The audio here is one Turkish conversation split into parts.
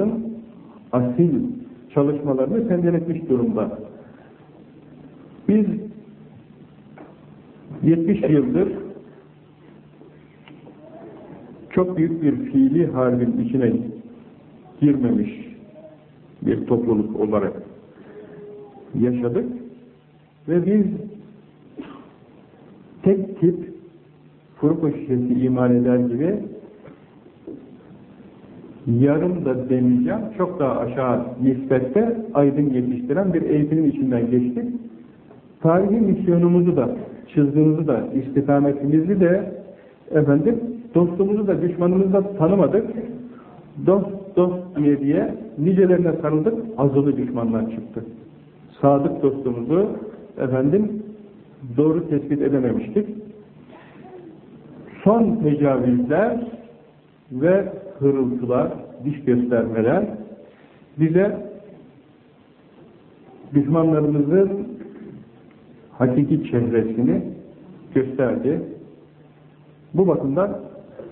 dostlarımızın asil çalışmalarını sendeletmiş durumda. Biz 70 yıldır çok büyük bir fiili harbin içine girmemiş bir topluluk olarak yaşadık ve biz tek tip kuru iman eder gibi yarım da demeyeceğim, çok daha aşağı nispette aydın yetiştiren bir eğitimin içinden geçtik. Tarihi misyonumuzu da, çizgimizi da, istikametimizi de efendim, dostumuzu da, düşmanımızı da tanımadık. Dost, dost diye diye nicelerine sarıldık, azılı düşmanlar çıktı. Sadık dostumuzu efendim doğru tespit edememiştik. Son tecavüzler ve hırıltılar, diş göstermeler bize düşmanlarımızın hakiki çehresini gösterdi. Bu bakımdan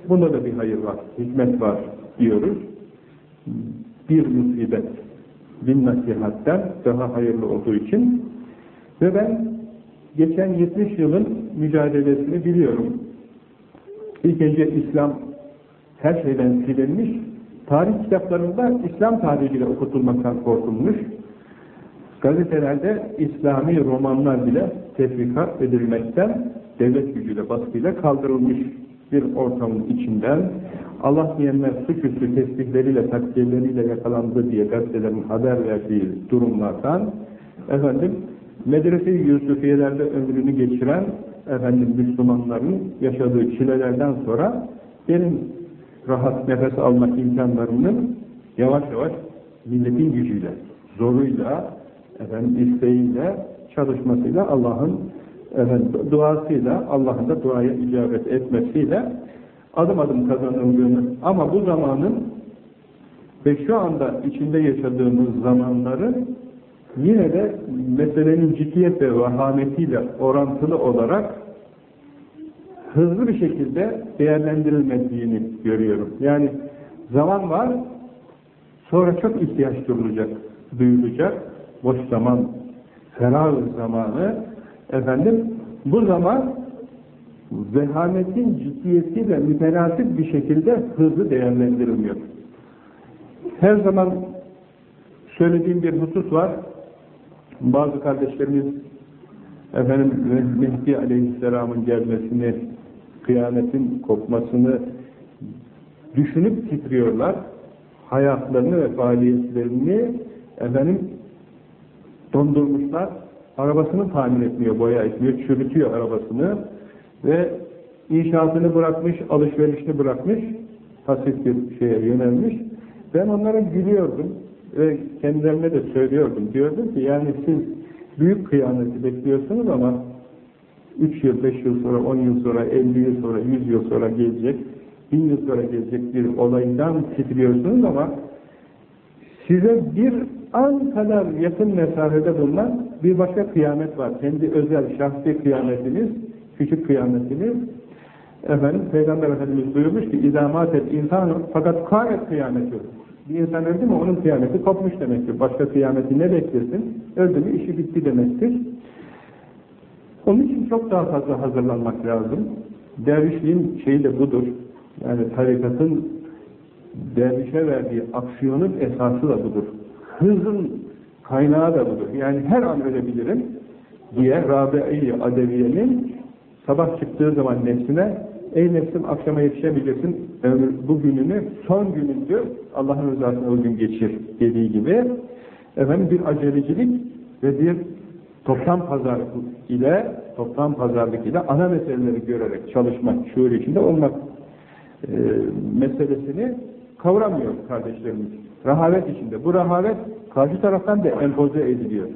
bunda da bir hayır var, hikmet var diyoruz. Bir musibet bin nasihatten daha hayırlı olduğu için ve ben geçen 70 yılın mücadelesini biliyorum. İlk önce İslam her şeyden silinmiş, tarih kitaplarında İslam tarihiyle okutulmaktan korkulmuş, gazetelerde İslami romanlar bile tefrikat edilmekten devlet gücüyle, baskıyla kaldırılmış bir ortamın içinden Allah diyenler suçüstü tesbihleriyle, takdirleriyle yakalandı diye gazetelerin haber verdiği durumlardan efendim medrese-i Yusufiye'lerde ömrünü geçiren efendim Müslümanların yaşadığı çilelerden sonra benim rahat nefes almak imkanlarının yavaş yavaş milletin gücüyle, zoruyla, efendim isteğiyle, çalışmasıyla Allah'ın duasıyla, Allah'ın da duaya icabet etmesiyle adım adım kazanıldığını. Ama bu zamanın ve şu anda içinde yaşadığımız zamanların yine de meselenin ciddiyet ve vahametiyle orantılı olarak hızlı bir şekilde değerlendirilmediğini görüyorum. Yani zaman var, sonra çok ihtiyaç duyulacak, duyulacak, boş zaman, ferah zamanı, efendim, bu zaman vehametin ciddiyetiyle mütenasip bir şekilde hızlı değerlendirilmiyor. Her zaman söylediğim bir husus var. Bazı kardeşlerimiz efendim Mehdi Aleyhisselam'ın gelmesini kıyametin kopmasını düşünüp titriyorlar. Hayatlarını ve faaliyetlerini efendim dondurmuşlar. Arabasını tamir etmiyor, boya etmiyor, çürütüyor arabasını ve inşaatını bırakmış, alışverişini bırakmış, pasif bir şeye yönelmiş. Ben onlara gülüyordum ve kendilerine de söylüyordum. Diyordum ki yani siz büyük kıyameti bekliyorsunuz ama 3 yıl, 5 yıl sonra, 10 yıl sonra, 50 yıl sonra, 100 yıl sonra gelecek, 1000 yıl sonra gelecek bir olaydan titriyorsunuz ama size bir an kadar yakın mesafede bulunan bir başka kıyamet var. Kendi özel, şahsi kıyametiniz, küçük kıyametiniz. Efendim, Peygamber Efendimiz duyurmuş ki, izamat et insanı fakat kâret kıyameti. Bir insan öldü mü onun kıyameti kopmuş demektir. Başka kıyameti ne beklesin? Öldü mü işi bitti demektir. Onun için çok daha fazla hazırlanmak lazım. Dervişliğin şeyi de budur. Yani tarikatın dervişe verdiği aksiyonun esası da budur. Hızın kaynağı da budur. Yani her an ölebilirim diye Rabe-i Adeviye'nin sabah çıktığı zaman nefsine ey nefsim akşama yetişebilirsin ömür, bu gününü son günündür Allah'ın rızasını o gün geçir dediği gibi efendim bir acelecilik ve bir toptan pazar ile toptan pazarlık ile ana meseleleri görerek çalışmak, şuur içinde olmak e, meselesini kavramıyor kardeşlerimiz. Rahavet içinde. Bu rahavet karşı taraftan da empoze ediliyor.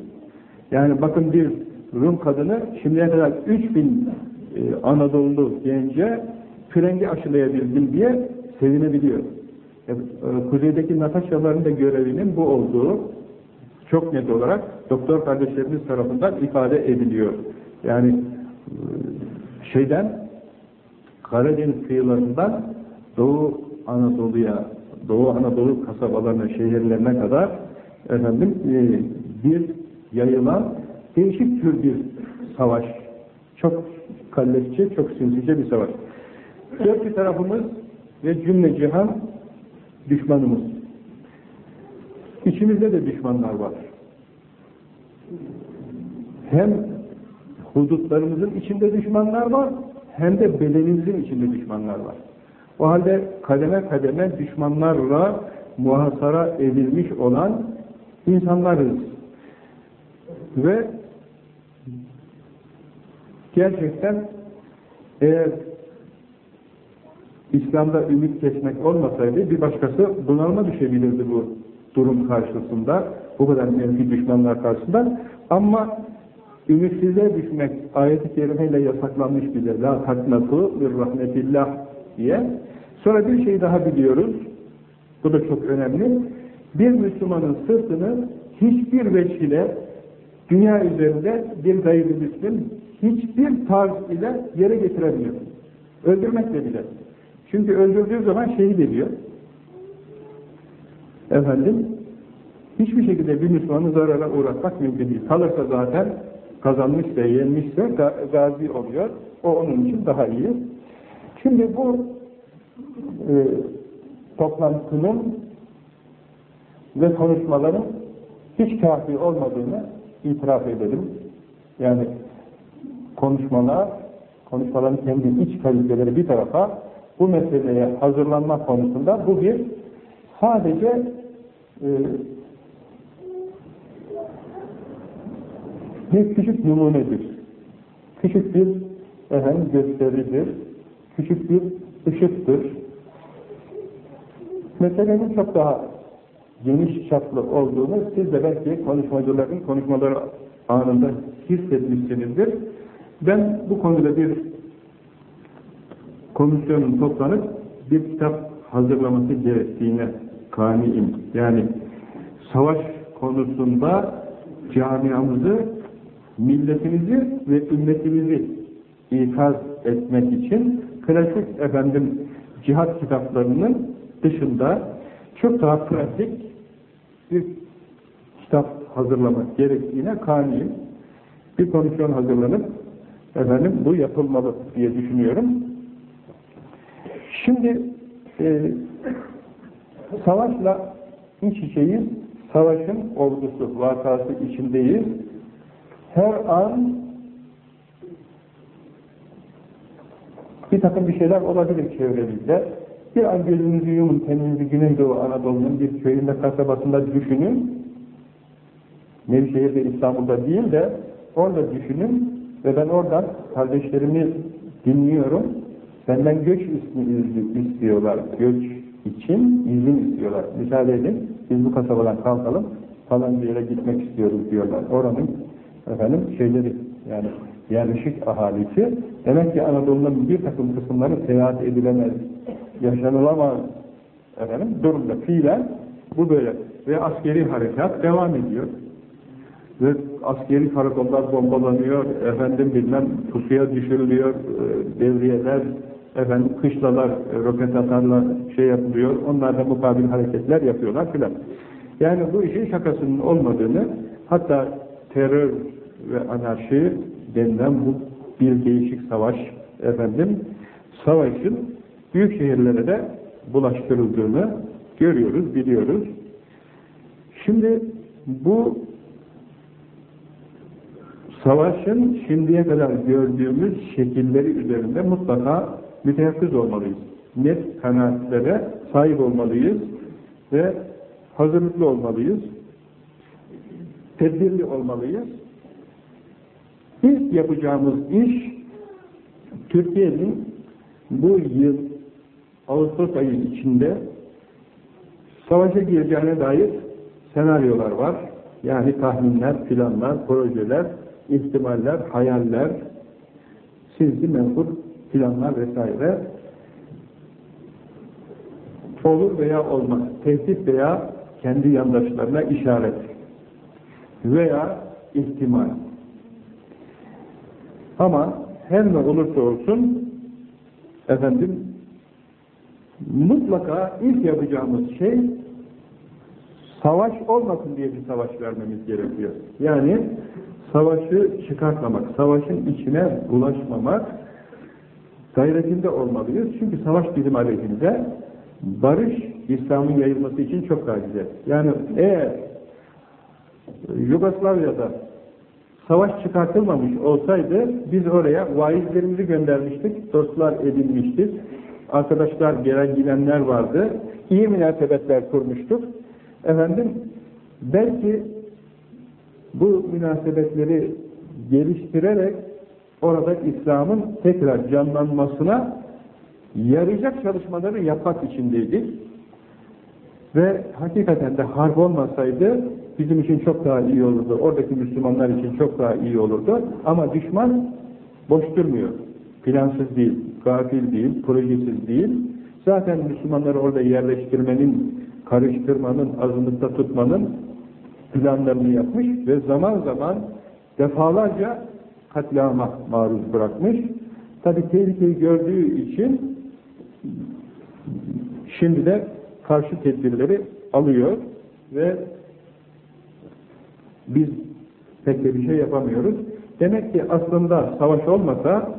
Yani bakın bir Rum kadını şimdiye kadar 3000 e, Anadolu gence frengi aşılayabildim diye sevinebiliyor. E, e, kuzeydeki Nataşaların da görevinin bu olduğu çok net olarak doktor kardeşlerimiz tarafından ifade ediliyor. Yani e, şeyden Karadeniz kıyılarından Doğu Anadolu'ya Doğu Anadolu kasabalarına, şehirlerine kadar efendim e, bir yayılan değişik tür bir savaş. Çok kalleşçe, çok sinsice bir savaş. Dört tarafımız ve cümle cihan düşmanımız. İçimizde de düşmanlar var. Hem hudutlarımızın içinde düşmanlar var, hem de bedenimizin içinde düşmanlar var. O halde kademe kademe düşmanlarla muhasara edilmiş olan insanlarız. Ve gerçekten eğer İslam'da ümit kesmek olmasaydı bir başkası bunalma düşebilirdi bu durum karşısında. Bu kadar mevki düşmanlar karşısında. Ama ümitsizliğe düşmek ayet-i kerimeyle yasaklanmış bile. La taknatu bir rahmetillah diye. Sonra bir şey daha biliyoruz. Bu da çok önemli. Bir Müslümanın sırtını hiçbir veçile dünya üzerinde bir gayrimüslim hiçbir tarz ile yere getiremiyor. Öldürmekle bile. Çünkü öldürdüğü zaman şehit ediyor. Efendim, hiçbir şekilde bir Müslümanı zarara uğratmak mümkün değil. Kalırsa zaten kazanmışsa, yenmişse gazi oluyor. O onun için daha iyi. Şimdi bu e, toplantının ve konuşmaların hiç kafi olmadığını itiraf edelim. Yani konuşmalar, konuşmaların kendi iç kaliteleri bir tarafa, bu meseleye hazırlanma konusunda bu bir sadece e, bir küçük numunedir. Küçük bir efendim, gösteridir. Küçük bir ışıktır. Meselenin çok daha geniş çaplı olduğunu siz de belki konuşmacıların konuşmaları anında hissetmişsinizdir. Ben bu konuda bir komisyonun toplanıp bir kitap hazırlaması gerektiğine kaniyim. Yani savaş konusunda camiamızı, milletimizi ve ümmetimizi ikaz etmek için klasik efendim cihat kitaplarının dışında çok daha pratik bir kitap hazırlamak gerektiğine kaniyim. Bir komisyon hazırlanıp efendim bu yapılmalı diye düşünüyorum. Şimdi e, savaşla iç içeyiz. Savaşın ordusu, vakası içindeyiz. Her an bir takım bir şeyler olabilir çevremizde. Bir an gözünüzü yumun, kendinizi Güneydoğu Anadolu'nun bir köyünde, kasabasında düşünün. Nevşehir'de, İstanbul'da değil de orada düşünün ve ben oradan kardeşlerimi dinliyorum. Benden göç istiyorlar. Göç için izin istiyorlar. Müsaade edin, biz bu kasabadan kalkalım, falan bir yere gitmek istiyoruz diyorlar. Oranın efendim şeyleri yani yerleşik ahalisi demek ki Anadolu'nun bir takım kısımları seyahat edilemez, yaşanılamaz efendim durumda fiilen bu böyle ve askeri harekat devam ediyor ve askeri karakollar bombalanıyor efendim bilmem pusuya düşürülüyor e, devriyeler efendim kışlalar e, roket atarlar şey yapılıyor onlar da mukabil hareketler yapıyorlar filan yani bu işin şakasının olmadığını hatta terör ve anarşi denilen bu bir değişik savaş efendim savaşın büyük şehirlere de bulaştırıldığını görüyoruz, biliyoruz. Şimdi bu savaşın şimdiye kadar gördüğümüz şekilleri üzerinde mutlaka müteyakkız olmalıyız. Net kanaatlere sahip olmalıyız ve hazırlıklı olmalıyız. Tedbirli olmalıyız. İlk yapacağımız iş Türkiye'nin bu yıl Ağustos ayı içinde savaşa gireceğine dair senaryolar var. Yani tahminler, planlar, projeler, ihtimaller, hayaller, sizli menfur planlar vesaire olur veya olmaz. Tehdit veya kendi yandaşlarına işaret veya ihtimal. Ama her ne olursa olsun efendim mutlaka ilk yapacağımız şey savaş olmasın diye bir savaş vermemiz gerekiyor. Yani savaşı çıkartmamak, savaşın içine bulaşmamak gayretinde olmalıyız. Çünkü savaş bizim aleyhimize barış İslam'ın yayılması için çok güzel. Yani eğer Yugoslavya'da savaş çıkartılmamış olsaydı biz oraya vaizlerimizi göndermiştik, dostlar edinmiştik, arkadaşlar gelen gidenler vardı, iyi münasebetler kurmuştuk. Efendim belki bu münasebetleri geliştirerek orada İslam'ın tekrar canlanmasına yarayacak çalışmaları yapmak içindeydik. Ve hakikaten de harp olmasaydı bizim için çok daha iyi olurdu. Oradaki Müslümanlar için çok daha iyi olurdu. Ama düşman boş durmuyor. Plansız değil, gafil değil, projesiz değil. Zaten Müslümanları orada yerleştirmenin, karıştırmanın, azınlıkta tutmanın planlarını yapmış ve zaman zaman defalarca katliama maruz bırakmış. Tabi tehlikeyi gördüğü için şimdi de karşı tedbirleri alıyor ve biz pek de bir şey yapamıyoruz. Demek ki aslında savaş olmasa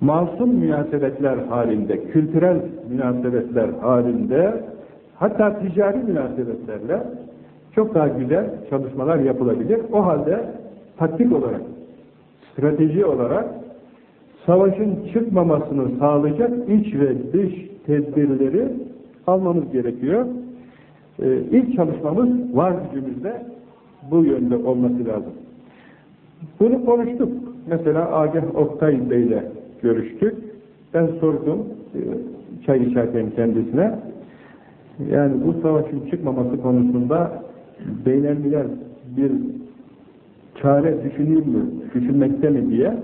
masum münasebetler halinde, kültürel münasebetler halinde hatta ticari münasebetlerle çok daha güzel çalışmalar yapılabilir. O halde taktik olarak, strateji olarak savaşın çıkmamasını sağlayacak iç ve dış tedbirleri almamız gerekiyor. Ee, ilk çalışmamız var gücümüzde bu yönde olması lazım. Bunu konuştuk. Mesela Agah Oktay Bey ile görüştük. Ben sordum e, çay içerken kendisine. Yani bu savaşın çıkmaması konusunda beynelmiler bir çare düşüneyim mi, düşünmekte mi diye.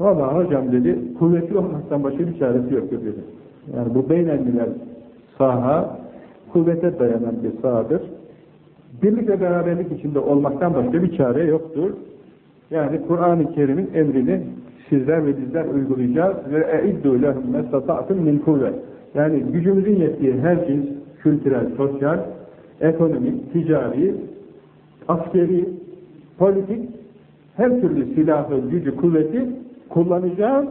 Valla hocam dedi, kuvvetli olmaktan başka bir çaresi yok dedi. Yani bu beynelmiler saha, kuvvete dayanan bir sahadır. Birlik ve beraberlik içinde olmaktan başka bir çare yoktur. Yani Kur'an-ı Kerim'in emrini sizler ve bizler uygulayacağız ve e'iddu lehum mestata'tum min kuvvet. Yani gücümüzün yettiği her cins kültürel, sosyal, ekonomik, ticari, askeri, politik her türlü silahı, gücü, kuvveti kullanacağız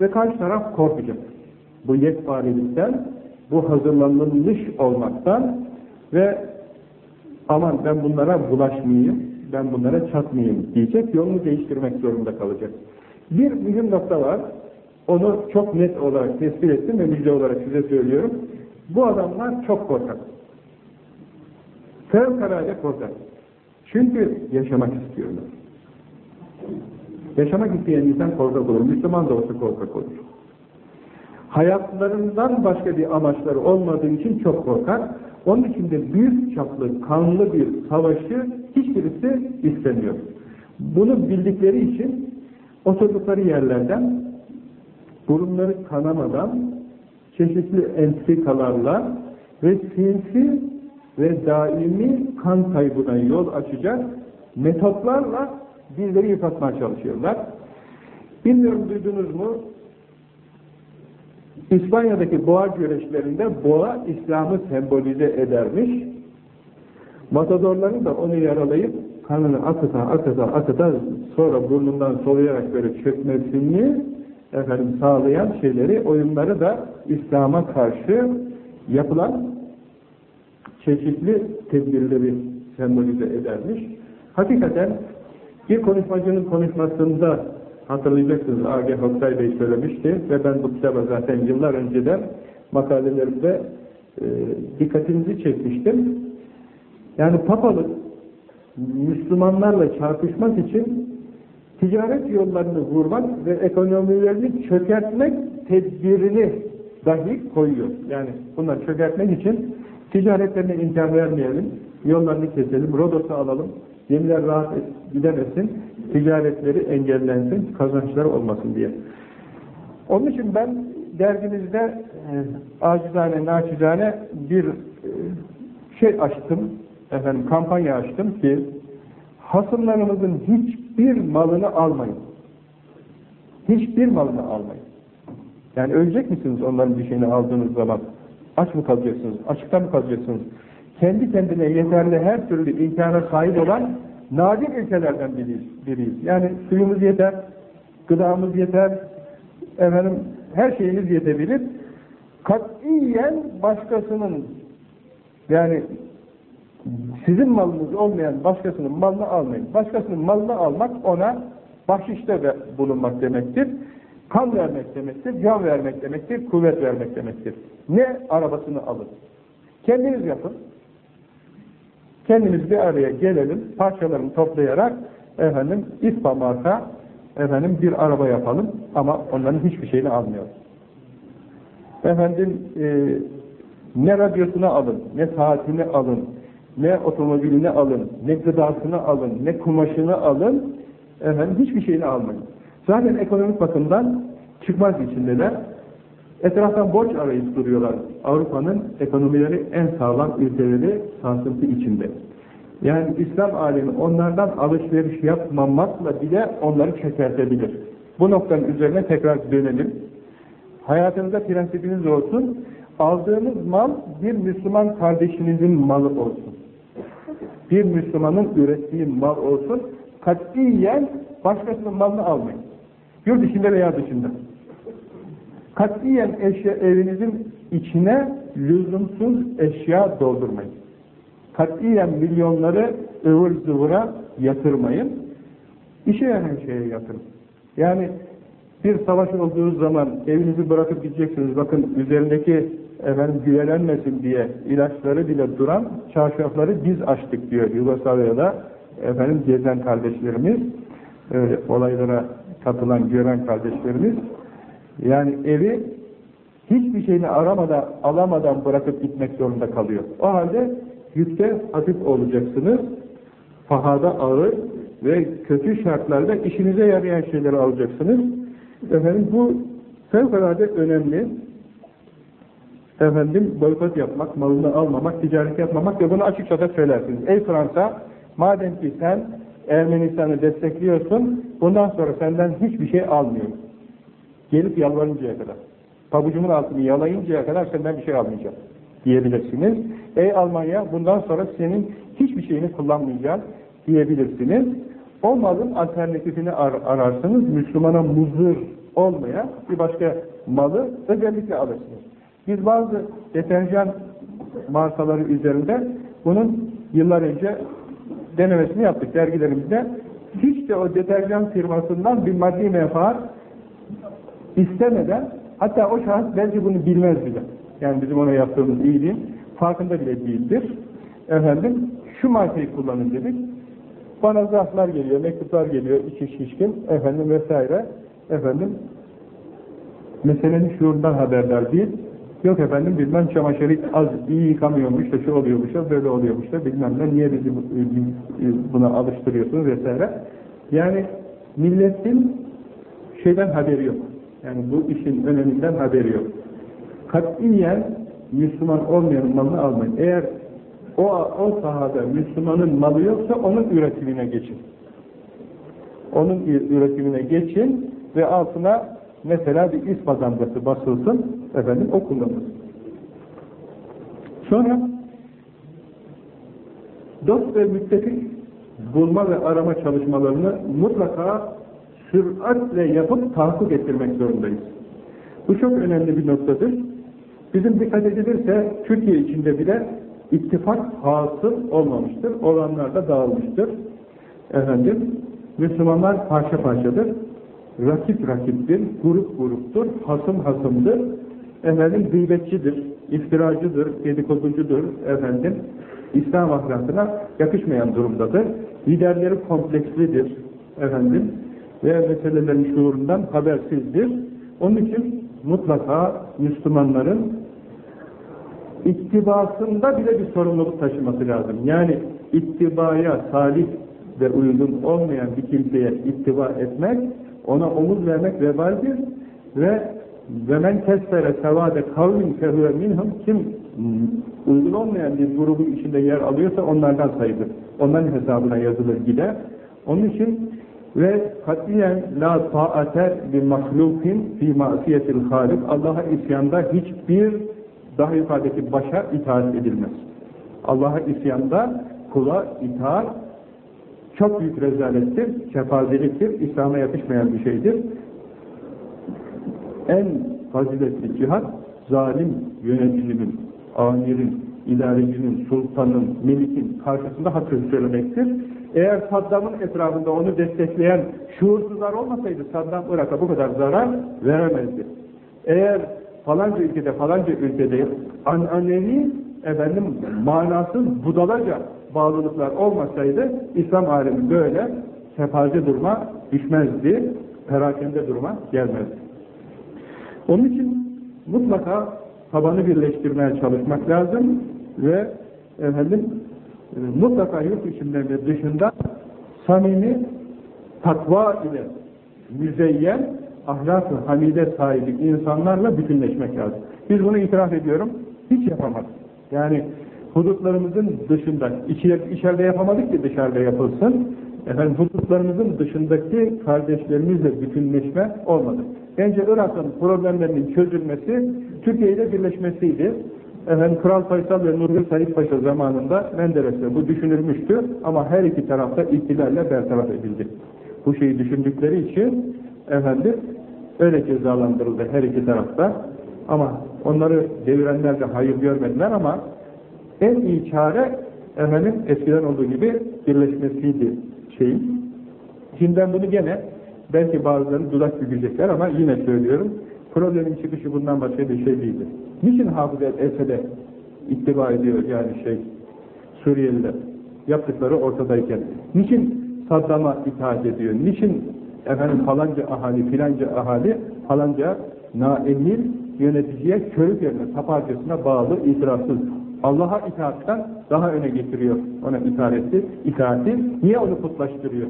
ve karşı taraf korkacak. Bu yekparilikten, bu hazırlanılmış olmaktan ve aman ben bunlara bulaşmayayım, ben bunlara çatmayayım diyecek, yolunu değiştirmek zorunda kalacak. Bir mühim nokta var, onu çok net olarak tespit ettim ve müjde olarak size söylüyorum. Bu adamlar çok korkak. Fevkalade korkak. Çünkü yaşamak istiyorlar. Yaşamak isteyen insan korkak olur. Müslüman da olsa korkak olur. Hayatlarından başka bir amaçları olmadığı için çok korkar. Onun için de büyük çaplı, kanlı bir savaşı hiçbirisi istemiyor. Bunu bildikleri için oturdukları yerlerden burunları kanamadan çeşitli entrikalarla ve sinsi ve daimi kan kaybına yol açacak metotlarla bizleri yıpratmaya çalışıyorlar. Bilmiyorum duydunuz mu? İspanya'daki boğa güreşlerinde boğa İslam'ı sembolize edermiş. Matadorları da onu yaralayıp kanını akıta akıta akıta sonra burnundan soluyarak böyle çökmesini efendim sağlayan şeyleri, oyunları da İslam'a karşı yapılan çeşitli tedbirleri sembolize edermiş. Hakikaten bir konuşmacının konuşmasında hatırlayacaksınız Agah Oktay Bey söylemişti ve ben bu kitaba zaten yıllar önceden makalelerimde e, dikkatinizi çekmiştim. Yani papalık Müslümanlarla çarpışmak için ticaret yollarını vurmak ve ekonomilerini çökertmek tedbirini dahi koyuyor. Yani bunları çökertmek için ticaretlerine imkan vermeyelim, yollarını keselim, Rodos'u alalım, gemiler rahat gidemesin, ticaretleri engellensin, kazançları olmasın diye. Onun için ben dergimizde e, acizane, naçizane bir e, şey açtım, efendim kampanya açtım ki hasımlarımızın hiçbir malını almayın. Hiçbir malını almayın. Yani ölecek misiniz onların bir şeyini aldığınız zaman? Aç mı kalacaksınız? Açıkta mı kalacaksınız? Kendi kendine yeterli her türlü imkana sahip olan nadir ülkelerden biriyiz. biriyiz. Yani suyumuz yeter, gıdamız yeter, efendim her şeyimiz yetebilir. Katiyen başkasının yani sizin malınız olmayan başkasının malını almayın. Başkasının malını almak ona bahşişte bulunmak demektir. Kan vermek demektir, can vermek demektir, kuvvet vermek demektir. Ne arabasını alın. Kendiniz yapın. Kendimiz bir araya gelelim, parçalarını toplayarak efendim İSPA efendim bir araba yapalım ama onların hiçbir şeyini almıyoruz. Efendim e, ne radyosunu alın, ne saatini alın, ne otomobilini alın, ne gıdasını alın, ne kumaşını alın, efendim hiçbir şeyini almayın. Zaten ekonomik bakımdan çıkmaz içindeler. Etraftan borç arayıp duruyorlar. Avrupa'nın ekonomileri en sağlam ülkeleri sarsıntı içinde. Yani İslam alemi onlardan alışveriş yapmamakla bile onları çökertebilir. Bu noktanın üzerine tekrar dönelim. Hayatınızda prensibiniz olsun. Aldığınız mal bir Müslüman kardeşinizin malı olsun. Bir Müslümanın ürettiği mal olsun. Katiyen başkasının malını almayın. Yurt içinde veya dışında. Katiyen eşya, evinizin içine lüzumsuz eşya doldurmayın. Katiyen milyonları ıvır zıvıra yatırmayın. İşe yarayan şeye yatırın. Yani bir savaş olduğu zaman evinizi bırakıp gideceksiniz. Bakın üzerindeki efendim güvelenmesin diye ilaçları bile duran çarşafları biz açtık diyor Yugoslavya'da efendim gezen kardeşlerimiz öyle olaylara katılan gören kardeşlerimiz yani evi hiçbir şeyini aramadan alamadan bırakıp gitmek zorunda kalıyor. O halde yükte hafif olacaksınız fahada ağır ve kötü şartlarda işinize yarayan şeyleri alacaksınız. Efendim bu fevkalade önemli. Efendim boykot yapmak, malını almamak, ticaret yapmamak ve bunu açıkça da söylersiniz. Ey Fransa, madem ki sen Ermenistan'ı destekliyorsun, bundan sonra senden hiçbir şey almıyorum. Gelip yalvarıncaya kadar. Pabucumun altını yalayıncaya kadar senden bir şey almayacağım diyebilirsiniz. Ey Almanya bundan sonra senin hiçbir şeyini kullanmayacağım diyebilirsiniz. O alternatifini ar ararsınız. Müslümana muzır olmayan bir başka malı özellikle alırsınız. Biz bazı deterjan markaları üzerinde bunun yıllar önce denemesini yaptık dergilerimizde. Hiç de o deterjan firmasından bir maddi menfaat istemeden hatta o şahıs belki bunu bilmez bile. Yani bizim ona yaptığımız iyiliğin farkında bile değildir. Efendim şu markayı kullanın dedik. Bana zarflar geliyor, mektuplar geliyor, içi şişkin, efendim vesaire. Efendim, meselenin şuurundan haberdar değil. Yok efendim bilmem çamaşırı az iyi yıkamıyormuş da şu oluyormuş da böyle oluyormuş da bilmem ne niye bizi buna alıştırıyorsunuz vesaire. Yani milletin şeyden haberi yok. Yani bu işin öneminden haberi yok. Katiyen Müslüman olmayan malını almayın. Eğer o, o sahada Müslümanın malı yoksa onun üretimine geçin. Onun üretimine geçin ve altına mesela bir ispa damgası basılsın, efendim o kullanılsın. Sonra dost ve müttefik bulma ve arama çalışmalarını mutlaka süratle yapıp tahakkuk ettirmek zorundayız. Bu çok önemli bir noktadır. Bizim dikkat edilirse Türkiye içinde bile ittifak hasıl olmamıştır. Olanlar da dağılmıştır. Efendim, Müslümanlar parça parçadır. Rakip rakiptir, grup gruptur, hasım hasımdır. Efendim, gıybetçidir, iftiracıdır, dedikoducudur, efendim, İslam ahlakına yakışmayan durumdadır. Liderleri komplekslidir, efendim, ve meselelerin şuurundan habersizdir. Onun için mutlaka Müslümanların ittibasında bile bir sorumluluk taşıması lazım. Yani ittibaya salih ve uygun olmayan bir kimseye ittiba etmek, ona omuz vermek vebaldir ve ve men kesfere sevade kavmin fehüve minhum kim uygun olmayan bir grubun içinde yer alıyorsa onlardan sayılır. Onların hesabına yazılır gider. Onun için Ve katiyen la ta'ate bi mahlukin fi masiyetil halik. Allah'a isyanda hiçbir daha yukarıdaki başa itaat edilmez. Allah'a isyanda kula itaat çok büyük rezalettir, kefazeliktir, İslam'a yakışmayan bir şeydir. En faziletli cihat, zalim yöneticinin, amirin, idarecinin, sultanın, melikin karşısında hak söylemektir. Eğer Saddam'ın etrafında onu destekleyen şuursuzlar olmasaydı Saddam Irak'a bu kadar zarar veremezdi. Eğer falanca ülkede falanca ülkede ananevi efendim manasız budalaca bağlılıklar olmasaydı İslam alemi böyle sefaze durma düşmezdi, perakende durma gelmezdi. Onun için mutlaka tabanı birleştirmeye çalışmak lazım ve efendim e, mutlaka yurt içinde ve dışında samimi takva ile müzeyyen ahlak-ı hamide sahibi insanlarla bütünleşmek lazım. Biz bunu itiraf ediyorum, hiç yapamadık. Yani hudutlarımızın dışında, içeride yapamadık ki dışarıda yapılsın. Efendim hudutlarımızın dışındaki kardeşlerimizle bütünleşme olmadı. Bence Irak'ın problemlerinin çözülmesi Türkiye ile birleşmesiydi. Efendim Kral Faysal ve Nurgül Said Paşa zamanında Menderes'te bu düşünülmüştü ama her iki tarafta ihtilalle bertaraf edildi. Bu şeyi düşündükleri için efendim öyle cezalandırıldı her iki tarafta. Ama onları devirenler de hayır görmediler ama en iyi çare efendim eskiden olduğu gibi birleşmesiydi şeyin. Şimdi ben bunu gene belki bazıları dudak bükecekler ama yine söylüyorum. Problemin çıkışı bundan başka bir şey değildir. Niçin Hafız Esed'e ittiba ediyor yani şey Suriyeliler? Yaptıkları ortadayken. Niçin Saddam'a itaat ediyor? Niçin efendim falanca ahali, filanca ahali, falanca naemil yöneticiye körük yerine, taparcasına bağlı, itirazsız. Allah'a itaattan daha öne getiriyor ona itaat etti, itaati. Niye onu putlaştırıyor?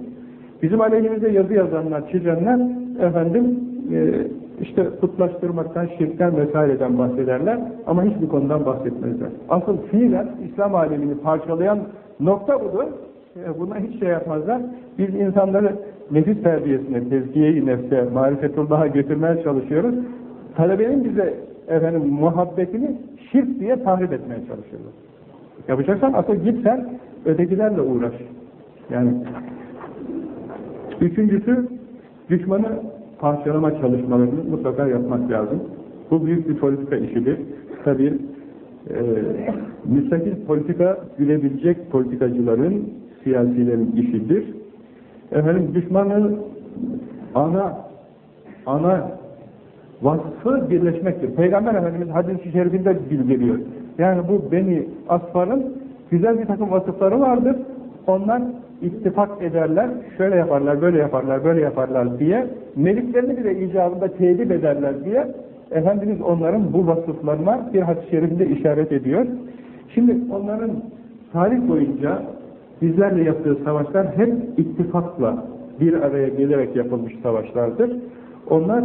Bizim aleyhimize yazı yazanlar, çizenler efendim e, işte putlaştırmaktan, şirkten vesaireden bahsederler ama hiçbir konudan bahsetmezler. Asıl fiilen İslam alemini parçalayan nokta budur. E, buna hiç şey yapmazlar. Biz insanları nefis terbiyesine, tezkiye-i nefse, marifetullah'a götürmeye çalışıyoruz. Talebenin bize efendim muhabbetini şirk diye tahrip etmeye çalışıyorlar. Yapacaksan asıl git sen ötekilerle uğraş. Yani üçüncüsü düşmanı parçalama çalışmalarını mutlaka yapmak lazım. Bu büyük bir politika işidir. Tabi e, müstakil politika gülebilecek politikacıların, siyasilerin işidir. Efendim düşmanın ana ana vasfı birleşmektir. Peygamber Efendimiz hadis-i şerifinde bildiriyor. Yani bu Beni Asfar'ın güzel bir takım vasıfları vardır. Onlar ittifak ederler, şöyle yaparlar, böyle yaparlar, böyle yaparlar diye, meliklerini bile icabında tedip ederler diye, Efendimiz onların bu vasıflarına bir hadis-i şerifinde işaret ediyor. Şimdi onların tarih boyunca bizlerle yaptığı savaşlar hep ittifakla bir araya gelerek yapılmış savaşlardır. Onlar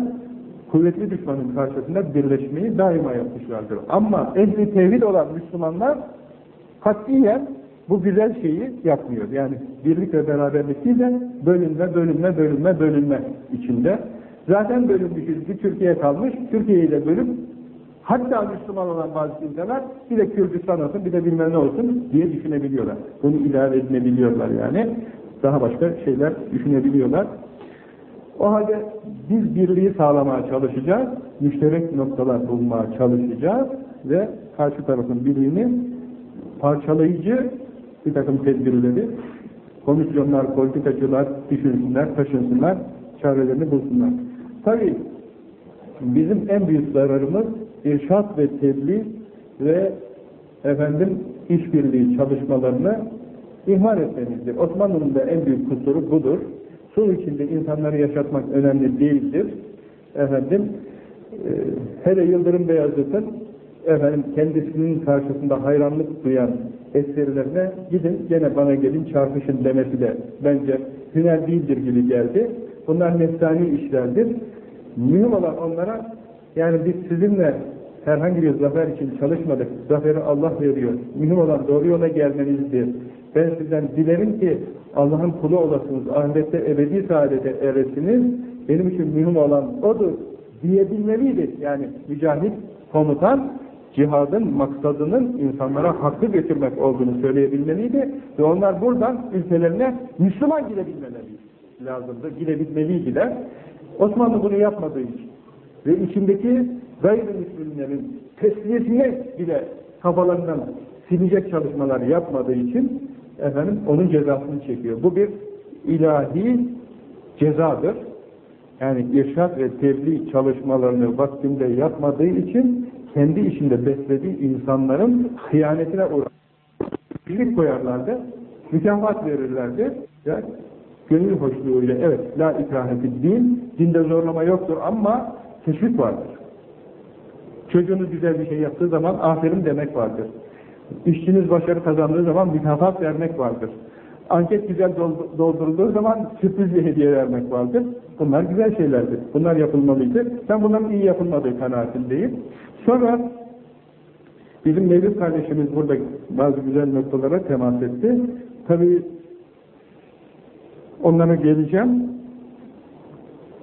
kuvvetli düşmanın karşısında birleşmeyi daima yapmışlardır. Ama ehli tevhid olan Müslümanlar katiyen bu güzel şeyi yapmıyor. Yani birlik ve beraberlik değil de bölünme, bölünme, bölünme, bölünme içinde. Zaten bölünmüşüz, bir Türkiye kalmış, Türkiye'yi de bölüp hatta Müslüman olan bazı insanlar bir de Kürdistan olsun, bir de bilmem ne olsun diye düşünebiliyorlar. Bunu ilave edinebiliyorlar yani. Daha başka şeyler düşünebiliyorlar. O halde biz birliği sağlamaya çalışacağız, müşterek noktalar bulmaya çalışacağız ve karşı tarafın birliğini parçalayıcı bir takım tedbirleri komisyonlar, politikacılar düşünsünler, taşınsınlar, çarelerini bulsunlar. Tabi bizim en büyük zararımız irşat ve tebliğ ve efendim işbirliği çalışmalarını ihmal etmemizdir. Osmanlı'nın da en büyük kusuru budur. Sulh içinde insanları yaşatmak önemli değildir. Efendim, e, hele Yıldırım Beyazıt'ın efendim kendisinin karşısında hayranlık duyan eserlerine gidin gene bana gelin çarpışın demesi de bence hüner değildir gibi geldi. Bunlar nefsani işlerdir. Mühim olan onlara yani biz sizinle herhangi bir zafer için çalışmadık. Zaferi Allah veriyor. Mühim olan doğru yola gelmenizdir. Ben sizden dilerim ki Allah'ın kulu olasınız, ahirette ebedi saadete eresiniz. Benim için mühim olan odur diyebilmeliydi. Yani mücahit komutan cihadın maksadının insanlara hakkı getirmek olduğunu söyleyebilmeliydi ve onlar buradan ülkelerine Müslüman gidebilmeleri lazımdı, gidebilmeliydiler. Osmanlı bunu yapmadığı için ve içindeki gayrimüslimlerin tesliyesine bile kafalarından silecek çalışmalar yapmadığı için efendim onun cezasını çekiyor. Bu bir ilahi cezadır. Yani irşat ve tebliğ çalışmalarını vaktinde yapmadığı için kendi içinde beslediği insanların hıyanetine uğrar. Birlik koyarlardı, mükafat verirlerdi ve gönül hoşluğuyla evet la ikraheti din, dinde zorlama yoktur ama teşvik vardır. Çocuğunuz güzel bir şey yaptığı zaman aferin demek vardır. İşçiniz başarı kazandığı zaman mükafat vermek vardır. Anket güzel doldurulduğu zaman sürpriz bir hediye vermek vardır. Bunlar güzel şeylerdir. Bunlar yapılmalıydı. Ben bunların iyi yapılmadığı kanaatindeyim. Sonra bizim Mevlüt kardeşimiz burada bazı güzel noktalara temas etti. Tabii onlara geleceğim.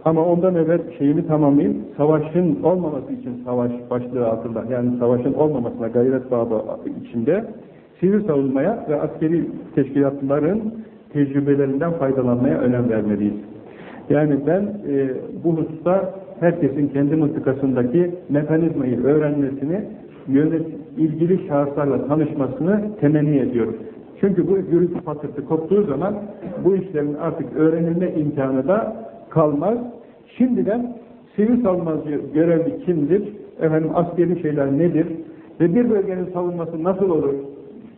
Ama ondan evvel şeyimi tamamlayayım. Savaşın olmaması için savaş başlığı altında, yani savaşın olmamasına gayret babı içinde sivil savunmaya ve askeri teşkilatların tecrübelerinden faydalanmaya önem vermeliyiz. Yani ben e, bu hususta herkesin kendi mıntıkasındaki mekanizmayı öğrenmesini, yönet, ilgili şahıslarla tanışmasını temenni ediyorum. Çünkü bu gürültü patırtı koptuğu zaman bu işlerin artık öğrenilme imkanı da kalmaz. Şimdiden sivil savunmacı görevli kimdir? Efendim askeri şeyler nedir? Ve bir bölgenin savunması nasıl olur?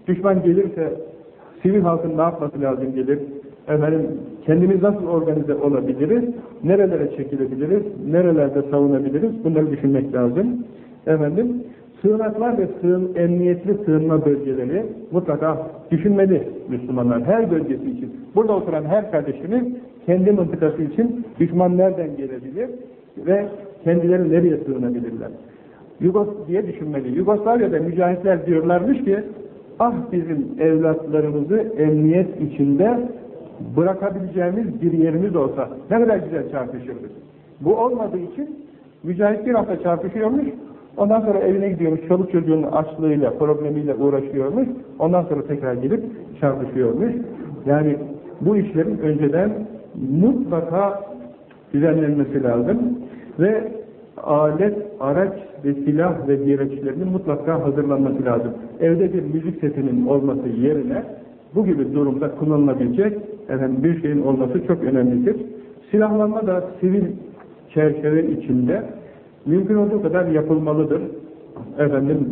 Düşman gelirse sivil halkın ne yapması lazım gelir? Efendim kendimiz nasıl organize olabiliriz? Nerelere çekilebiliriz? Nerelerde savunabiliriz? Bunları düşünmek lazım. Efendim sığınaklar ve sığın, emniyetli sığınma bölgeleri mutlaka düşünmeli Müslümanlar her bölgesi için. Burada oturan her kardeşimiz kendi mıntıkası için düşman nereden gelebilir ve kendileri nereye sığınabilirler? Yugos diye düşünmeli. Yugoslavya'da mücahitler diyorlarmış ki ah bizim evlatlarımızı emniyet içinde bırakabileceğimiz bir yerimiz olsa ne kadar güzel çarpışırdık. Bu olmadığı için mücahit bir hafta çarpışıyormuş, ondan sonra evine gidiyormuş, çoluk çocuğun açlığıyla, problemiyle uğraşıyormuş, ondan sonra tekrar gelip çarpışıyormuş. Yani bu işlerin önceden mutlaka düzenlenmesi lazım ve alet, araç ve silah ve gereçlerinin mutlaka hazırlanması lazım. Evde bir müzik setinin olması yerine bu gibi durumda kullanılabilecek efendim, bir şeyin olması çok önemlidir. Silahlanma da sivil çerçeve içinde mümkün olduğu kadar yapılmalıdır. Efendim,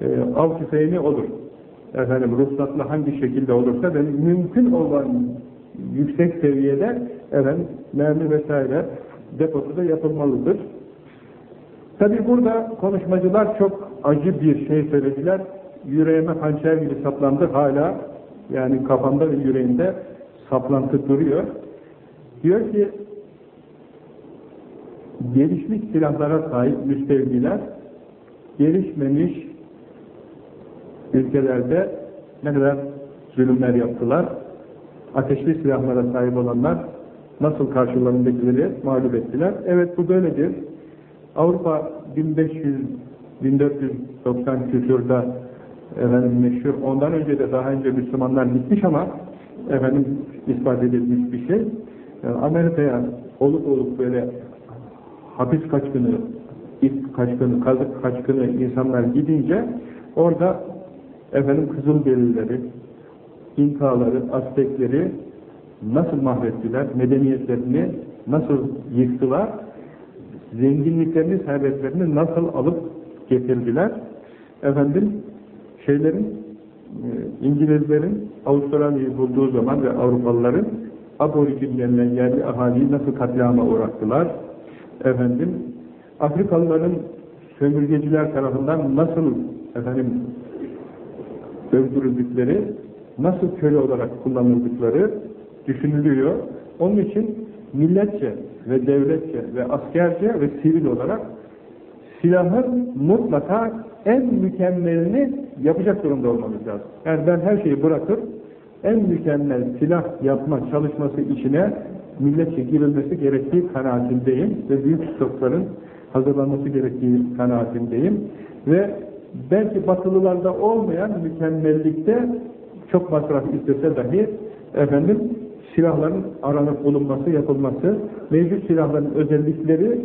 e, av tüfeğini olur. Efendim, ruhsatla hangi şekilde olursa ve mümkün olan yüksek seviyede efendim, mermi vesaire deposu da yapılmalıdır. Tabi burada konuşmacılar çok acı bir şey söylediler. Yüreğime hançer gibi saplandı hala. Yani kafamda ve yüreğimde saplantı duruyor. Diyor ki gelişmiş silahlara sahip müstevliler gelişmemiş ülkelerde ne kadar zulümler yaptılar. Ateşli silahlara sahip olanlar nasıl karşılarındakileri mağlup ettiler. Evet bu böyledir. Avrupa 1500 1490 küsurda efendim meşhur. Ondan önce de daha önce Müslümanlar gitmiş ama efendim ispat edilmiş bir şey. Yani Amerika'ya olup olup böyle hapis kaçkını, ip kaçkını, kazık kaçkını insanlar gidince orada efendim Kızılderilileri, İnkaları, Aztekleri nasıl mahvettiler, medeniyetlerini nasıl yıktılar, zenginliklerini, servetlerini nasıl alıp getirdiler. Efendim şeylerin e, İngilizlerin Avustralya'yı bulduğu zaman ve Avrupalıların aborigin denilen yerli ahaliyi nasıl katliama uğrattılar. Efendim Afrikalıların sömürgeciler tarafından nasıl efendim öldürüldükleri, nasıl köle olarak kullanıldıkları düşünülüyor. Onun için milletçe ve devletçe ve askerce ve sivil olarak silahın mutlaka en mükemmelini yapacak durumda olmamız lazım. Yani ben her şeyi bırakıp en mükemmel silah yapma çalışması içine milletçe girilmesi gerektiği kanaatindeyim ve büyük stokların hazırlanması gerektiği kanaatindeyim ve belki batılılarda olmayan mükemmellikte çok masraf istese dahi efendim silahların aranıp bulunması, yapılması, mevcut silahların özellikleri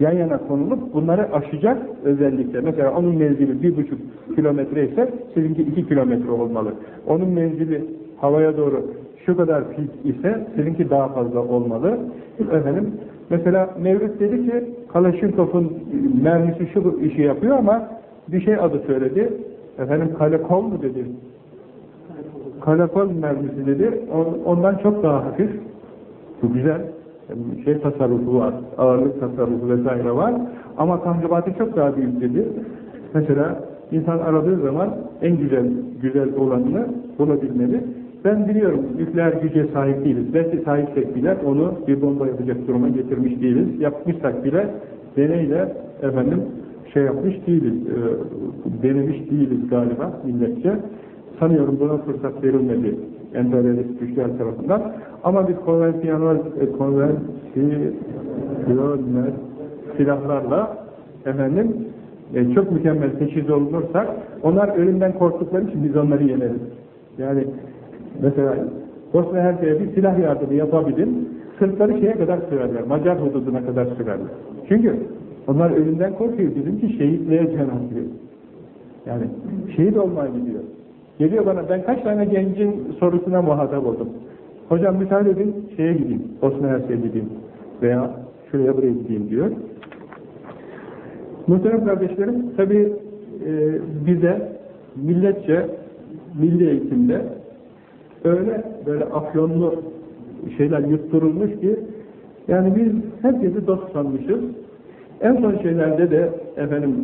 yan yana konulup bunları aşacak özellikle. Mesela onun menzili bir buçuk kilometre ise sizinki iki kilometre olmalı. Onun menzili havaya doğru şu kadar fit ise sizinki daha fazla olmalı. Efendim, mesela Mevlüt dedi ki Kalaşinkov'un mermisi şu işi yapıyor ama bir şey adı söyledi. Efendim kalekol mu dedi? Kalekol mermisi dedi. Ondan çok daha hafif. Bu güzel şey tasarrufu var, ağırlık tasarrufu vesaire var. Ama tahribatı çok daha büyük dedi. Mesela insan aradığı zaman en güzel güzel olanını bulabilmeli. Ben biliyorum nükleer güce sahip değiliz. Belki sahipsek bile onu bir bomba yapacak duruma getirmiş değiliz. Yapmışsak bile deneyle efendim şey yapmış değiliz, e, denemiş değiliz galiba milletçe. Sanıyorum buna fırsat verilmedi emperyalist güçler tarafından. Ama biz konvansiyonel, e, konvansiyonel silahlarla efendim e, çok mükemmel teşhis olunursak onlar ölümden korktukları için biz onları yeneriz. Yani mesela Bosna Hersek'e bir silah yardımı yapabilin, sırtları şeye kadar sürerler, Macar hududuna kadar sürerler. Çünkü onlar ölümden korkuyor, bizimki şehitliğe can Yani şehit olmaya gidiyor. Geliyor bana, ben kaç tane gencin sorusuna muhatap oldum. Hocam müsaade edin, şeye gideyim, Bosna Hersek'e gideyim veya şuraya buraya gideyim diyor. Muhterem kardeşlerim, tabi e, bize milletçe, milli eğitimde öyle böyle afyonlu şeyler yutturulmuş ki yani biz herkesi dost sanmışız. En son şeylerde de efendim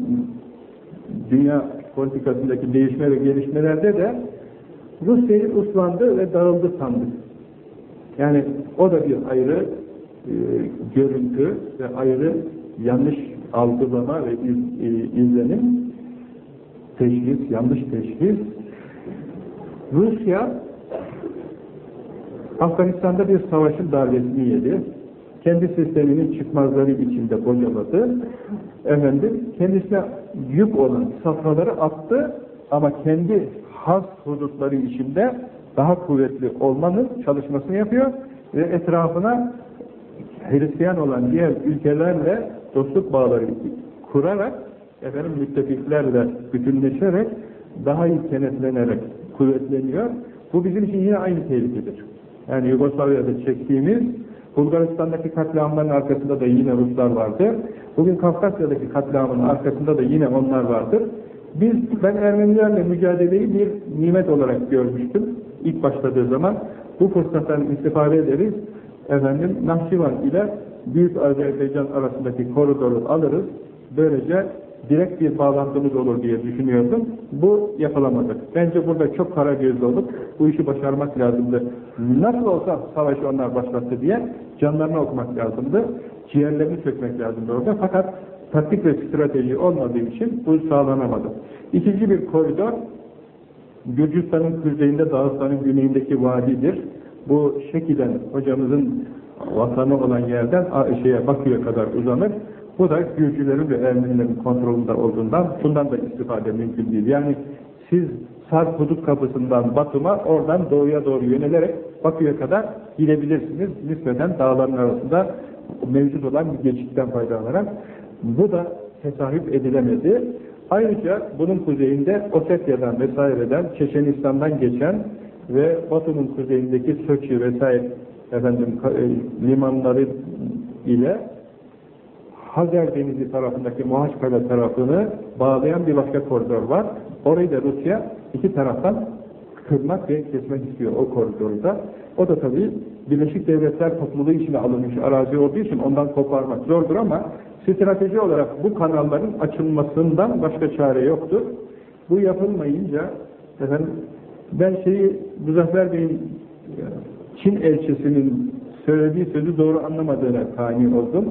dünya politikasındaki değişme ve gelişmelerde de Rusya'yı uslandı ve dağıldı sandık. Yani o da bir ayrı e, görüntü ve ayrı yanlış algılama ve iz, e, izlenim, teşhis, yanlış teşhis. Rusya Afganistan'da bir savaşın darbesini yedi. Kendi sisteminin çıkmazları içinde bocaladı. Efendim, kendisine yük olan safraları attı ama kendi has hudutları içinde daha kuvvetli olmanın çalışmasını yapıyor ve etrafına Hristiyan olan diğer ülkelerle dostluk bağları kurarak efendim müttefiklerle bütünleşerek daha iyi kenetlenerek kuvvetleniyor. Bu bizim için yine aynı tehlikedir. Yani Yugoslavya'da çektiğimiz Bulgaristan'daki katliamların arkasında da yine Ruslar vardır. Bugün Kafkasya'daki katliamın arkasında da yine onlar vardır. Biz, ben Ermenilerle mücadeleyi bir nimet olarak görmüştüm ilk başladığı zaman. Bu fırsattan istifade ederiz. Efendim, Nahşivan ile Büyük Azerbaycan arasındaki koridoru alırız. Böylece direkt bir bağlantımız olur diye düşünüyordum. Bu yapılamadı. Bence burada çok kara gözlü olup bu işi başarmak lazımdı. Nasıl olsa savaşı onlar başlattı diye canlarını okumak lazımdı. Ciğerlerini sökmek lazımdı orada. Fakat taktik ve strateji olmadığı için bu sağlanamadı. İkinci bir koridor Gürcistan'ın kuzeyinde, Dağıstan'ın güneyindeki vadidir. Bu şekilden hocamızın vatanı olan yerden şeye bakıyor kadar uzanır. Bu da Gürcülerin ve Ermenilerin kontrolünde olduğundan bundan da istifade mümkün değil. Yani siz Sarp kapısından batıma oradan doğuya doğru yönelerek Bakü'ye kadar gidebilirsiniz. Nispeten dağların arasında mevcut olan bir geçitten faydalanarak. Bu da tesahüp edilemedi. Ayrıca bunun kuzeyinde Osetya'dan vesaireden, Çeçenistan'dan geçen ve Batı'nın kuzeyindeki Soçi vesaire efendim e, limanları ile Hazer Denizi tarafındaki Mohaçkale tarafını bağlayan bir başka koridor var. Orayı da Rusya iki taraftan kırmak ve kesmek istiyor o koridorda. O da tabii Birleşik Devletler topluluğu içine alınmış arazi olduğu için ondan koparmak zordur ama strateji olarak bu kanalların açılmasından başka çare yoktur. Bu yapılmayınca efendim, ben şeyi Muzaffer Bey'in Çin elçisinin söylediği sözü doğru anlamadığına kani oldum.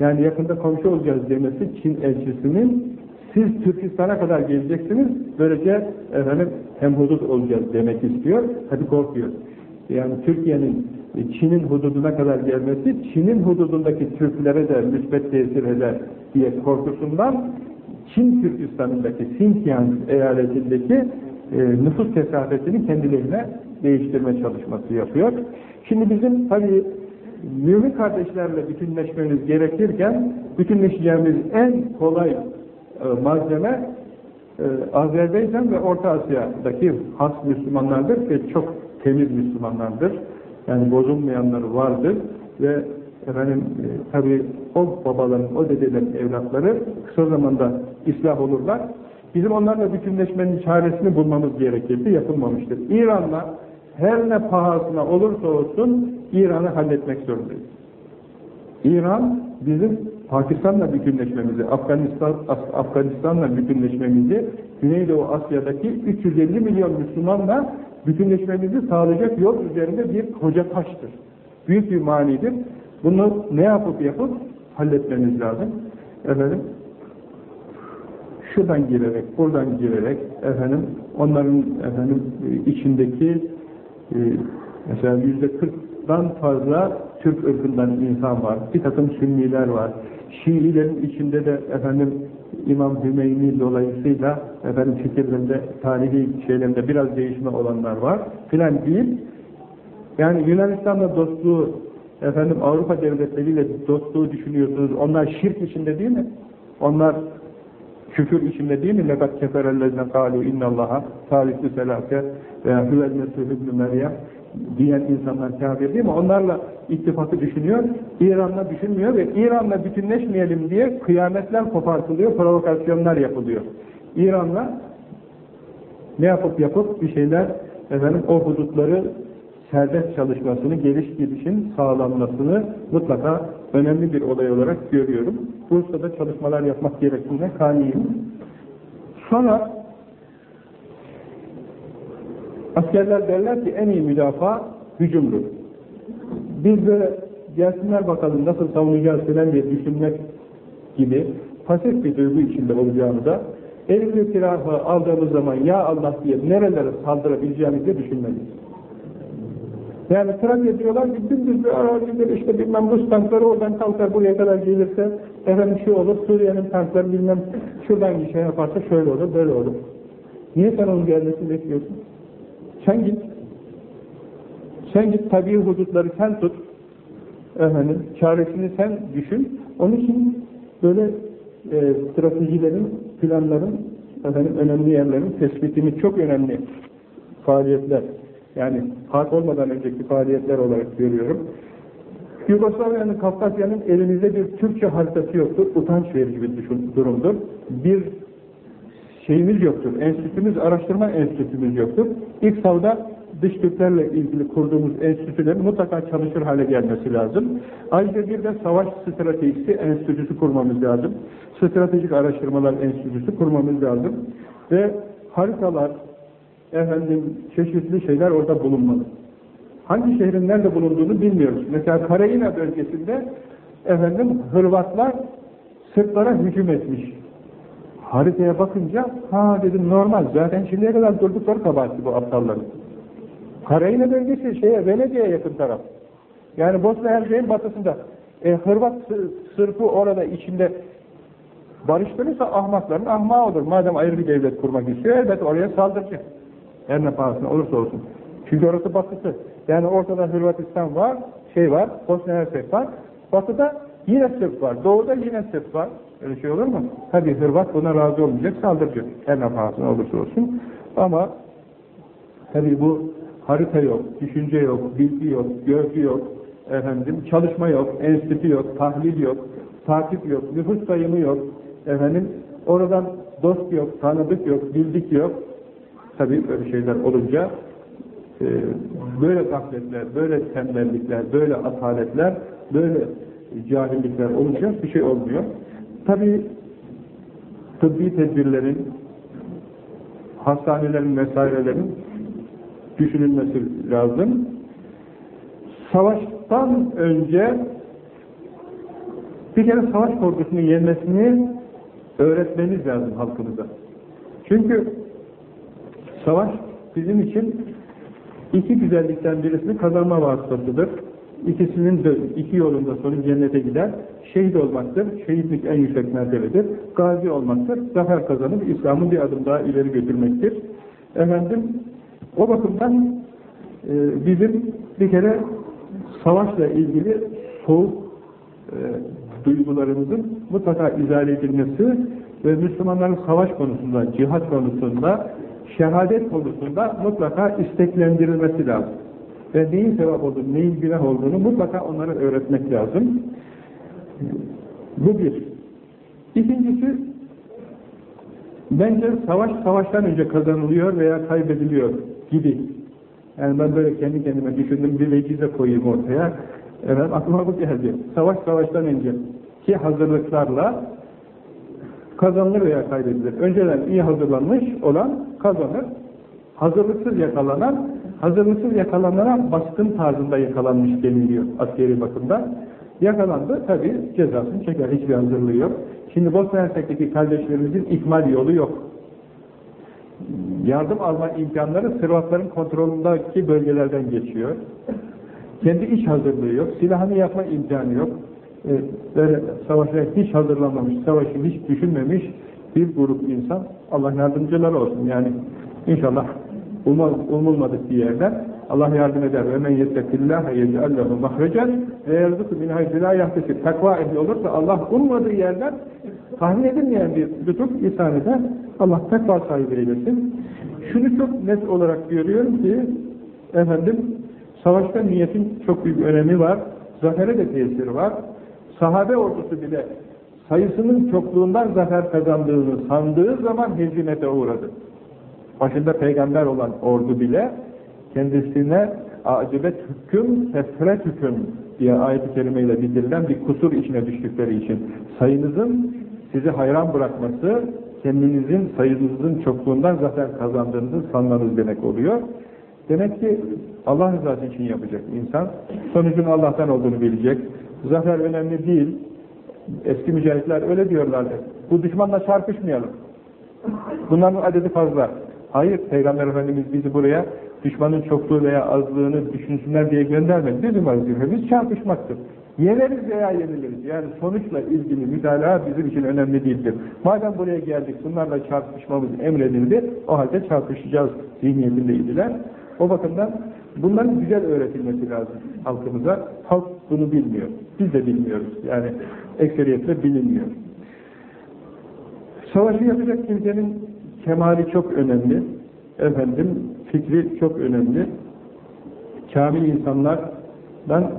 Yani yakında komşu olacağız demesi Çin elçisinin Siz Türkistan'a kadar geleceksiniz, böylece efendim hem hudut olacağız demek istiyor, hadi korkuyor. Yani Türkiye'nin Çin'in hududuna kadar gelmesi, Çin'in hududundaki Türklere de müsbet tesir eder diye korkusundan Çin Türkistan'ındaki Xinjiang eyaletindeki e, nüfus tesafetini kendilerine değiştirme çalışması yapıyor. Şimdi bizim tabii mümin kardeşlerle bütünleşmemiz gerekirken bütünleşeceğimiz en kolay e, malzeme e, Azerbaycan ve Orta Asya'daki has Müslümanlardır ve çok temiz Müslümanlardır. Yani bozulmayanları vardır ve efendim e, tabi o babaların, o dedelerin evlatları kısa zamanda islah olurlar. Bizim onlarla bütünleşmenin çaresini bulmamız gerekirdi, yapılmamıştır. İran'la her ne pahasına olursa olsun İran'ı halletmek zorundayız. İran bizim Pakistan'la bütünleşmemizi, Afganistan, Afganistan'la bütünleşmemizi, Güneydoğu Asya'daki 350 milyon Müslümanla bütünleşmemizi sağlayacak yol üzerinde bir koca taştır. Büyük bir manidir. Bunu ne yapıp yapıp halletmemiz lazım. Efendim, şuradan girerek, buradan girerek, efendim, onların efendim içindeki e, mesela yüzde kırktan fazla Türk ırkından insan var. Bir takım Sünniler var. Şiilerin içinde de efendim İmam Hümeyni dolayısıyla efendim fikirlerinde, tarihi şeylerinde biraz değişme olanlar var. Filan değil. Yani Yunanistan'la dostluğu efendim Avrupa devletleriyle dostluğu düşünüyorsunuz. Onlar şirk içinde değil mi? Onlar küfür içinde değil mi? لَقَدْ كَفَرَ الَّذِينَ قَالُوا اِنَّ اللّٰهَ ثَالِثُ سَلَاسَ veya هُوَ الْمَسُوهُ ibn Meryem diyen insanlar kafir değil mi? Onlarla ittifakı düşünüyor, İran'la düşünmüyor ve İran'la bütünleşmeyelim diye kıyametler kopartılıyor, provokasyonlar yapılıyor. İran'la ne yapıp yapıp bir şeyler efendim o hudutları serbest çalışmasını, geliş gidişin sağlanmasını mutlaka önemli bir olay olarak görüyorum. Bursa'da çalışmalar yapmak gerektiğine kaniyim. Sonra askerler derler ki en iyi müdafaa hücumdur. Biz böyle gelsinler bakalım nasıl savunacağız filan diye düşünmek gibi pasif bir duygu içinde olacağımıza elini silahı aldığımız zaman ya Allah diye nerelere saldırabileceğimizi düşünmeliyiz. Yani Trakya diyorlar ki dümdüz bir arazidir işte bilmem Rus tankları oradan kalkar buraya kadar gelirse efendim şu olur Suriye'nin tankları bilmem şuradan bir şey yaparsa şöyle olur böyle olur. Niye sen onun gelmesini bekliyorsun? Sen git. Sen git tabii hudutları sen tut. Efendim, çaresini sen düşün. Onun için böyle e, stratejilerin, planların, efendim, önemli yerlerin tespitini çok önemli faaliyetler. Yani harp olmadan önceki faaliyetler olarak görüyorum. Yugoslavya'nın, Kafkasya'nın elimizde bir Türkçe haritası yoktur. Utanç verici bir durumdur. Bir şeyimiz yoktur. Enstitümüz, araştırma enstitümüz yoktur. İlk savda dış Türklerle ilgili kurduğumuz enstitülerin mutlaka çalışır hale gelmesi lazım. Ayrıca bir de savaş stratejisi enstitüsü kurmamız lazım. Stratejik araştırmalar enstitüsü kurmamız lazım. Ve haritalar, efendim çeşitli şeyler orada bulunmalı. Hangi şehrin nerede bulunduğunu bilmiyoruz. Mesela Karayina bölgesinde efendim Hırvatlar Sırplara hücum etmiş. Haritaya bakınca ha dedim normal. Zaten şimdiye kadar durdukları kabahati bu aptalların. Karayina bölgesi şeye Venedik'e yakın taraf. Yani Bosna Hersek'in batısında. E, Hırvat Sırpı orada içinde barıştırırsa ahmakların ahmağı olur. Madem ayrı bir devlet kurmak istiyor elbette oraya saldıracak. Her ne pahasına olursa olsun. Çünkü orası batısı. Yani ortada Hırvatistan var, şey var, Bosna Hersek var. Batıda yine Sırp var. Doğuda yine Sırp var. Öyle şey olur mu? Tabi Hırvat buna razı olmayacak, saldıracak. Her ne pahasına olursa olsun. Ama tabi bu harita yok, düşünce yok, bilgi yok, görgü yok, efendim, çalışma yok, enstitü yok, tahlil yok, takip yok, nüfus sayımı yok, efendim, oradan dost yok, tanıdık yok, bildik yok. Tabii böyle şeyler olunca e, böyle gafletler, böyle tembellikler, böyle ataletler, böyle cahillikler olunca bir şey olmuyor. Tabii tıbbi tedbirlerin, hastanelerin vesairelerin düşünülmesi lazım. Savaştan önce bir kere savaş korkusunun yenmesini öğretmeniz lazım halkımıza. Çünkü savaş bizim için iki güzellikten birisini kazanma vasıtasıdır. İkisinin de iki yolunda sonu cennete gider. Şehit olmaktır. Şehitlik en yüksek mertebedir. Gazi olmaktır. Zafer kazanıp İslam'ı bir adım daha ileri götürmektir. Efendim o bakımdan e, bizim bir kere savaşla ilgili soğuk e, duygularımızın mutlaka izale edilmesi ve Müslümanların savaş konusunda, cihat konusunda, şehadet konusunda mutlaka isteklendirilmesi lazım. Ve neyin sevap olduğunu, neyin günah olduğunu mutlaka onlara öğretmek lazım. Bu bir. İkincisi, bence savaş savaştan önce kazanılıyor veya kaybediliyor gibi. Yani ben böyle kendi kendime düşündüm, bir vecize koyayım ortaya. Evet, aklıma bu geldi. Savaş savaştan önce ki hazırlıklarla kazanılır veya kaybedilir. Önceden iyi hazırlanmış olan kazanır. Hazırlıksız yakalanan, hazırlıksız yakalanana baskın tarzında yakalanmış deniliyor askeri bakımda. Yakalandı, tabi cezasını çeker, hiçbir hazırlığı yok. Şimdi Bosna Hersek'teki kardeşlerimizin ikmal yolu yok. Yardım alma imkanları Sırvatların kontrolündeki bölgelerden geçiyor. Kendi iç hazırlığı yok, silahını yapma imkanı yok. Ee, böyle savaşa hiç hazırlanmamış, savaşı hiç düşünmemiş bir grup insan. Allah yardımcıları olsun. Yani inşallah umulmadık bir yerden Allah yardım eder. Men yettekillâhe yec'allehu mahrecen ve yerzuku min hayzilâ yahtesib. Takva ehli olursa Allah ummadığı yerden tahmin edilmeyen bir lütuf ihsan eder. Allah takva sahibi eylesin. Şunu çok net olarak görüyorum ki efendim savaşta niyetin çok büyük önemi var. Zafere de tesiri var. Sahabe ordusu bile sayısının çokluğundan zafer kazandığını sandığı zaman hezimete uğradı. Başında peygamber olan ordu bile kendisine acibet hüküm, sefret hüküm diye ayet-i kerimeyle bildirilen bir kusur içine düştükleri için sayınızın sizi hayran bırakması, kendinizin sayınızın çokluğundan zafer kazandığınızı sanmanız demek oluyor. Demek ki Allah rızası için yapacak insan, sonucun Allah'tan olduğunu bilecek. Zafer önemli değil. Eski mücahitler öyle diyorlardı. Bu düşmanla çarpışmayalım. Bunların adedi fazla. Hayır, Peygamber Efendimiz bizi buraya düşmanın çokluğu veya azlığını düşünsünler diye göndermedi. Bizim vazifemiz çarpışmaktır. Yeneriz veya yeniliriz. Yani sonuçla ilgili müdahale bizim için önemli değildir. Madem buraya geldik, bunlarla çarpışmamız emredildi, o halde çarpışacağız zihniyetindeydiler. O bakımdan bunların güzel öğretilmesi lazım halkımıza. Halk bunu bilmiyor. Biz de bilmiyoruz. Yani ekseriyetle bilinmiyor. Savaşı yapacak kimsenin kemali çok önemli. Efendim, fikri çok önemli. Kamil insanlardan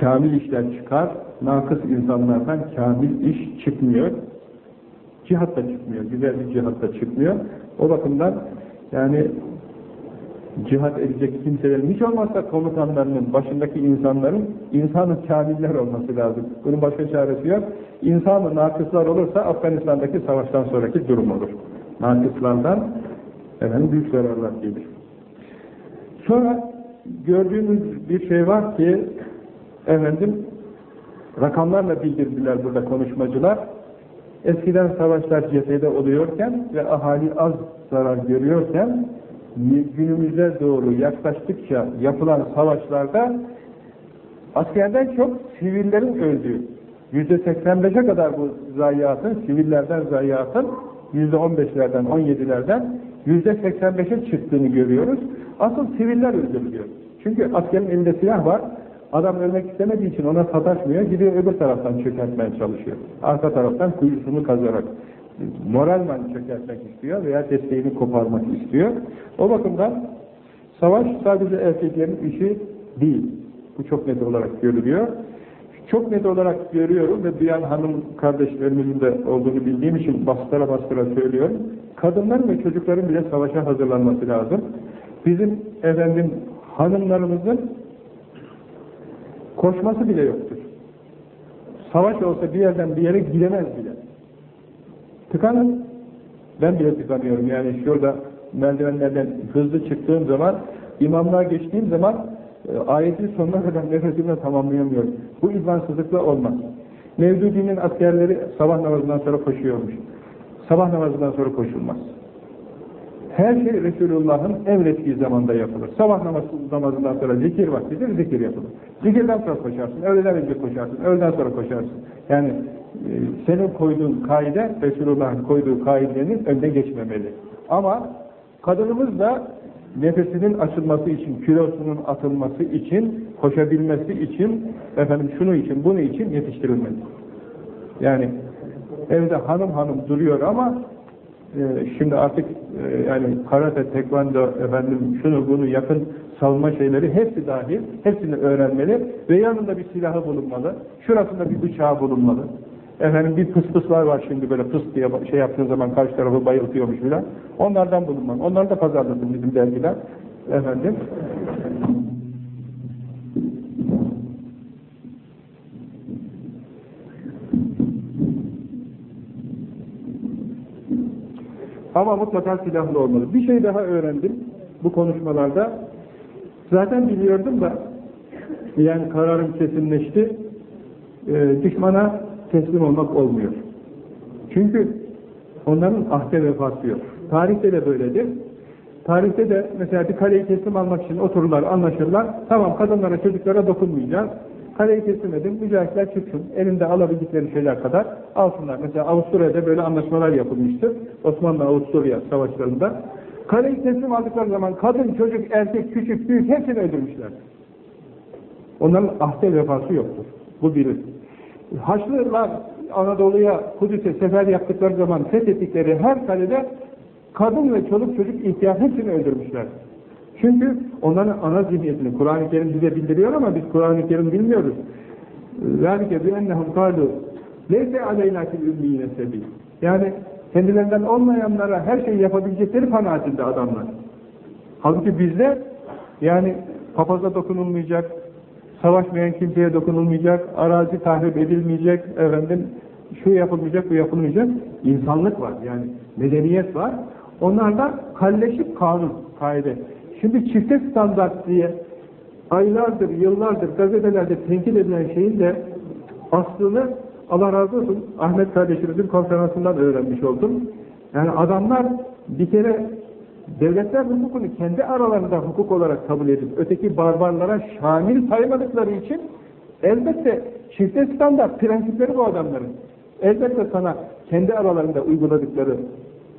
kamil işler çıkar, nakıs insanlardan kamil iş çıkmıyor. Cihat da çıkmıyor, güzel bir cihat da çıkmıyor. O bakımdan yani cihat edecek kimselerin hiç olmazsa komutanlarının, başındaki insanların insanı kamiller olması lazım. Bunun başka çaresi yok. İnsanı nakıslar olursa Afganistan'daki savaştan sonraki durum olur. Nakıslardan efendim, büyük zararlar gelir. Sonra gördüğümüz bir şey var ki efendim rakamlarla bildirdiler burada konuşmacılar. Eskiden savaşlar cephede oluyorken ve ahali az zarar görüyorken günümüze doğru yaklaştıkça yapılan savaşlarda askerden çok sivillerin öldüğü, yüzde 85'e kadar bu zayiatın, sivillerden zayiatın yüzde 15'lerden, 17'lerden yüzde 85'e çıktığını görüyoruz. Asıl siviller öldürülüyor. Çünkü askerin elinde silah var, adam ölmek istemediği için ona sataşmıyor, gidiyor öbür taraftan çökertmeye çalışıyor. Arka taraftan kuyusunu kazarak moralman çökertmek istiyor veya desteğini koparmak istiyor. O bakımdan savaş sadece erkeklerin işi değil. Bu çok net olarak görülüyor. Çok net olarak görüyorum ve duyan hanım kardeşlerimizin de olduğunu bildiğim için bastıra bastıra söylüyorum. Kadınların ve çocukların bile savaşa hazırlanması lazım. Bizim efendim hanımlarımızın koşması bile yoktur. Savaş olsa bir yerden bir yere gidemez bile. Tıkanın. Ben bile tıkanıyorum. Yani şurada merdivenlerden hızlı çıktığım zaman, imamlığa geçtiğim zaman e, ayetin sonuna kadar nefesimle tamamlayamıyorum. Bu imansızlıkla olmaz. Mevdudi'nin askerleri sabah namazından sonra koşuyormuş. Sabah namazından sonra koşulmaz. Her şey Resulullah'ın emrettiği zamanda yapılır. Sabah namazı, namazından sonra zikir vaktidir, zikir yapılır. Zikirden sonra koşarsın, öğleden önce koşarsın, öğleden sonra koşarsın. Yani senin koyduğun kaide, Resulullah'ın koyduğu kaidenin önüne geçmemeli. Ama kadınımız da nefesinin açılması için, kilosunun atılması için, koşabilmesi için, efendim şunu için, bunu için yetiştirilmeli. Yani evde hanım hanım duruyor ama e, şimdi artık e, yani karate, tekvando, efendim şunu bunu yakın savunma şeyleri hepsi dahil, hepsini öğrenmeli ve yanında bir silahı bulunmalı, şurasında bir bıçağı bulunmalı. Efendim bir pıs pıslar var şimdi böyle pıs diye şey yaptığın zaman karşı tarafı bayıltıyormuş filan. Onlardan bulunmalı. Onlar da pazarlasın bizim dergiler. Efendim. Ama mutlaka silahlı olmalı. Bir şey daha öğrendim bu konuşmalarda. Zaten biliyordum da yani kararım kesinleşti. Ee, düşmana teslim olmak olmuyor. Çünkü onların ahde vefası yok. Tarihte de böyledir. Tarihte de mesela bir kaleyi teslim almak için otururlar, anlaşırlar. Tamam kadınlara, çocuklara dokunmayacağız. Kaleyi teslim edin, mücahitler çıksın. Elinde alabildikleri şeyler kadar alsınlar. Mesela Avusturya'da böyle anlaşmalar yapılmıştır. Osmanlı-Avusturya savaşlarında. Kaleyi teslim aldıkları zaman kadın, çocuk, erkek, küçük, büyük hepsini öldürmüşler. Onların ahde vefası yoktur. Bu biri. Haçlılar Anadolu'ya, Kudüs'e sefer yaptıkları zaman fethettikleri her kalede kadın ve çoluk çocuk ihtiyar hepsini öldürmüşler. Çünkü onların ana zihniyetini Kur'an-ı Kerim bize bildiriyor ama biz Kur'an-ı Kerim bilmiyoruz. ذَٰلِكَ بِاَنَّهُمْ قَالُوا لَيْسَ عَلَيْنَا فِي الْاُمِّينَ سَبِيلٍ Yani kendilerinden olmayanlara her şeyi yapabilecekleri kanaatinde adamlar. Halbuki bizde yani papaza dokunulmayacak, savaşmayan kimseye dokunulmayacak, arazi tahrip edilmeyecek, efendim şu yapılmayacak, bu yapılmayacak. İnsanlık var yani medeniyet var. Onlarda kalleşik kanun, kaide. Şimdi çifte standart diye aylardır, yıllardır gazetelerde tenkit edilen şeyin de aslını Allah razı olsun Ahmet kardeşimizin konferansından öğrenmiş oldum. Yani adamlar bir kere devletler hukukunu kendi aralarında hukuk olarak kabul edip öteki barbarlara şamil saymadıkları için elbette çifte standart prensipleri bu adamların. Elbette sana kendi aralarında uyguladıkları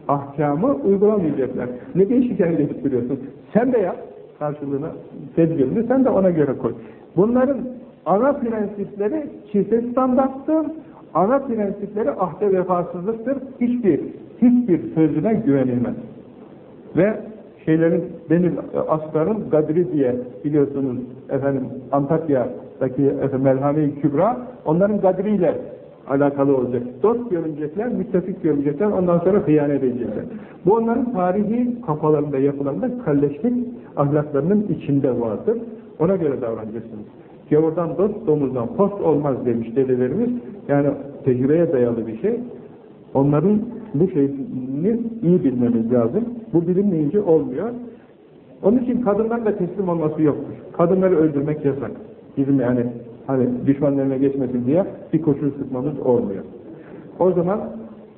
ahkamı uygulamayacaklar. Ne şikayet edip duruyorsun? Sen de yap karşılığını, tedbirini sen de ona göre koy. Bunların ana prensipleri çifte standarttır, ana prensipleri ahde vefasızlıktır. Hiçbir, hiçbir sözüne güvenilmez. Ve şeylerin, benim aslarım Gadri diye biliyorsunuz efendim Antakya'daki efendim, Melhame-i Kübra onların Gadri ile alakalı olacak. Dost görünecekler, müttefik görünecekler, ondan sonra hıyanet edecekler. Bu onların tarihi kafalarında, yapılarında kalleşlik ahlaklarının içinde vardır. Ona göre davranacaksınız. Gavurdan dost, domuzdan post olmaz demiş dedelerimiz. Yani tecrübeye dayalı bir şey. Onların bu şeyini iyi bilmemiz lazım. Bu bilinmeyince olmuyor. Onun için kadınların da teslim olması yoktur. Kadınları öldürmek yasak. Bizim yani hani düşmanlarına geçmesin diye bir koşul sıkmamız olmuyor. O zaman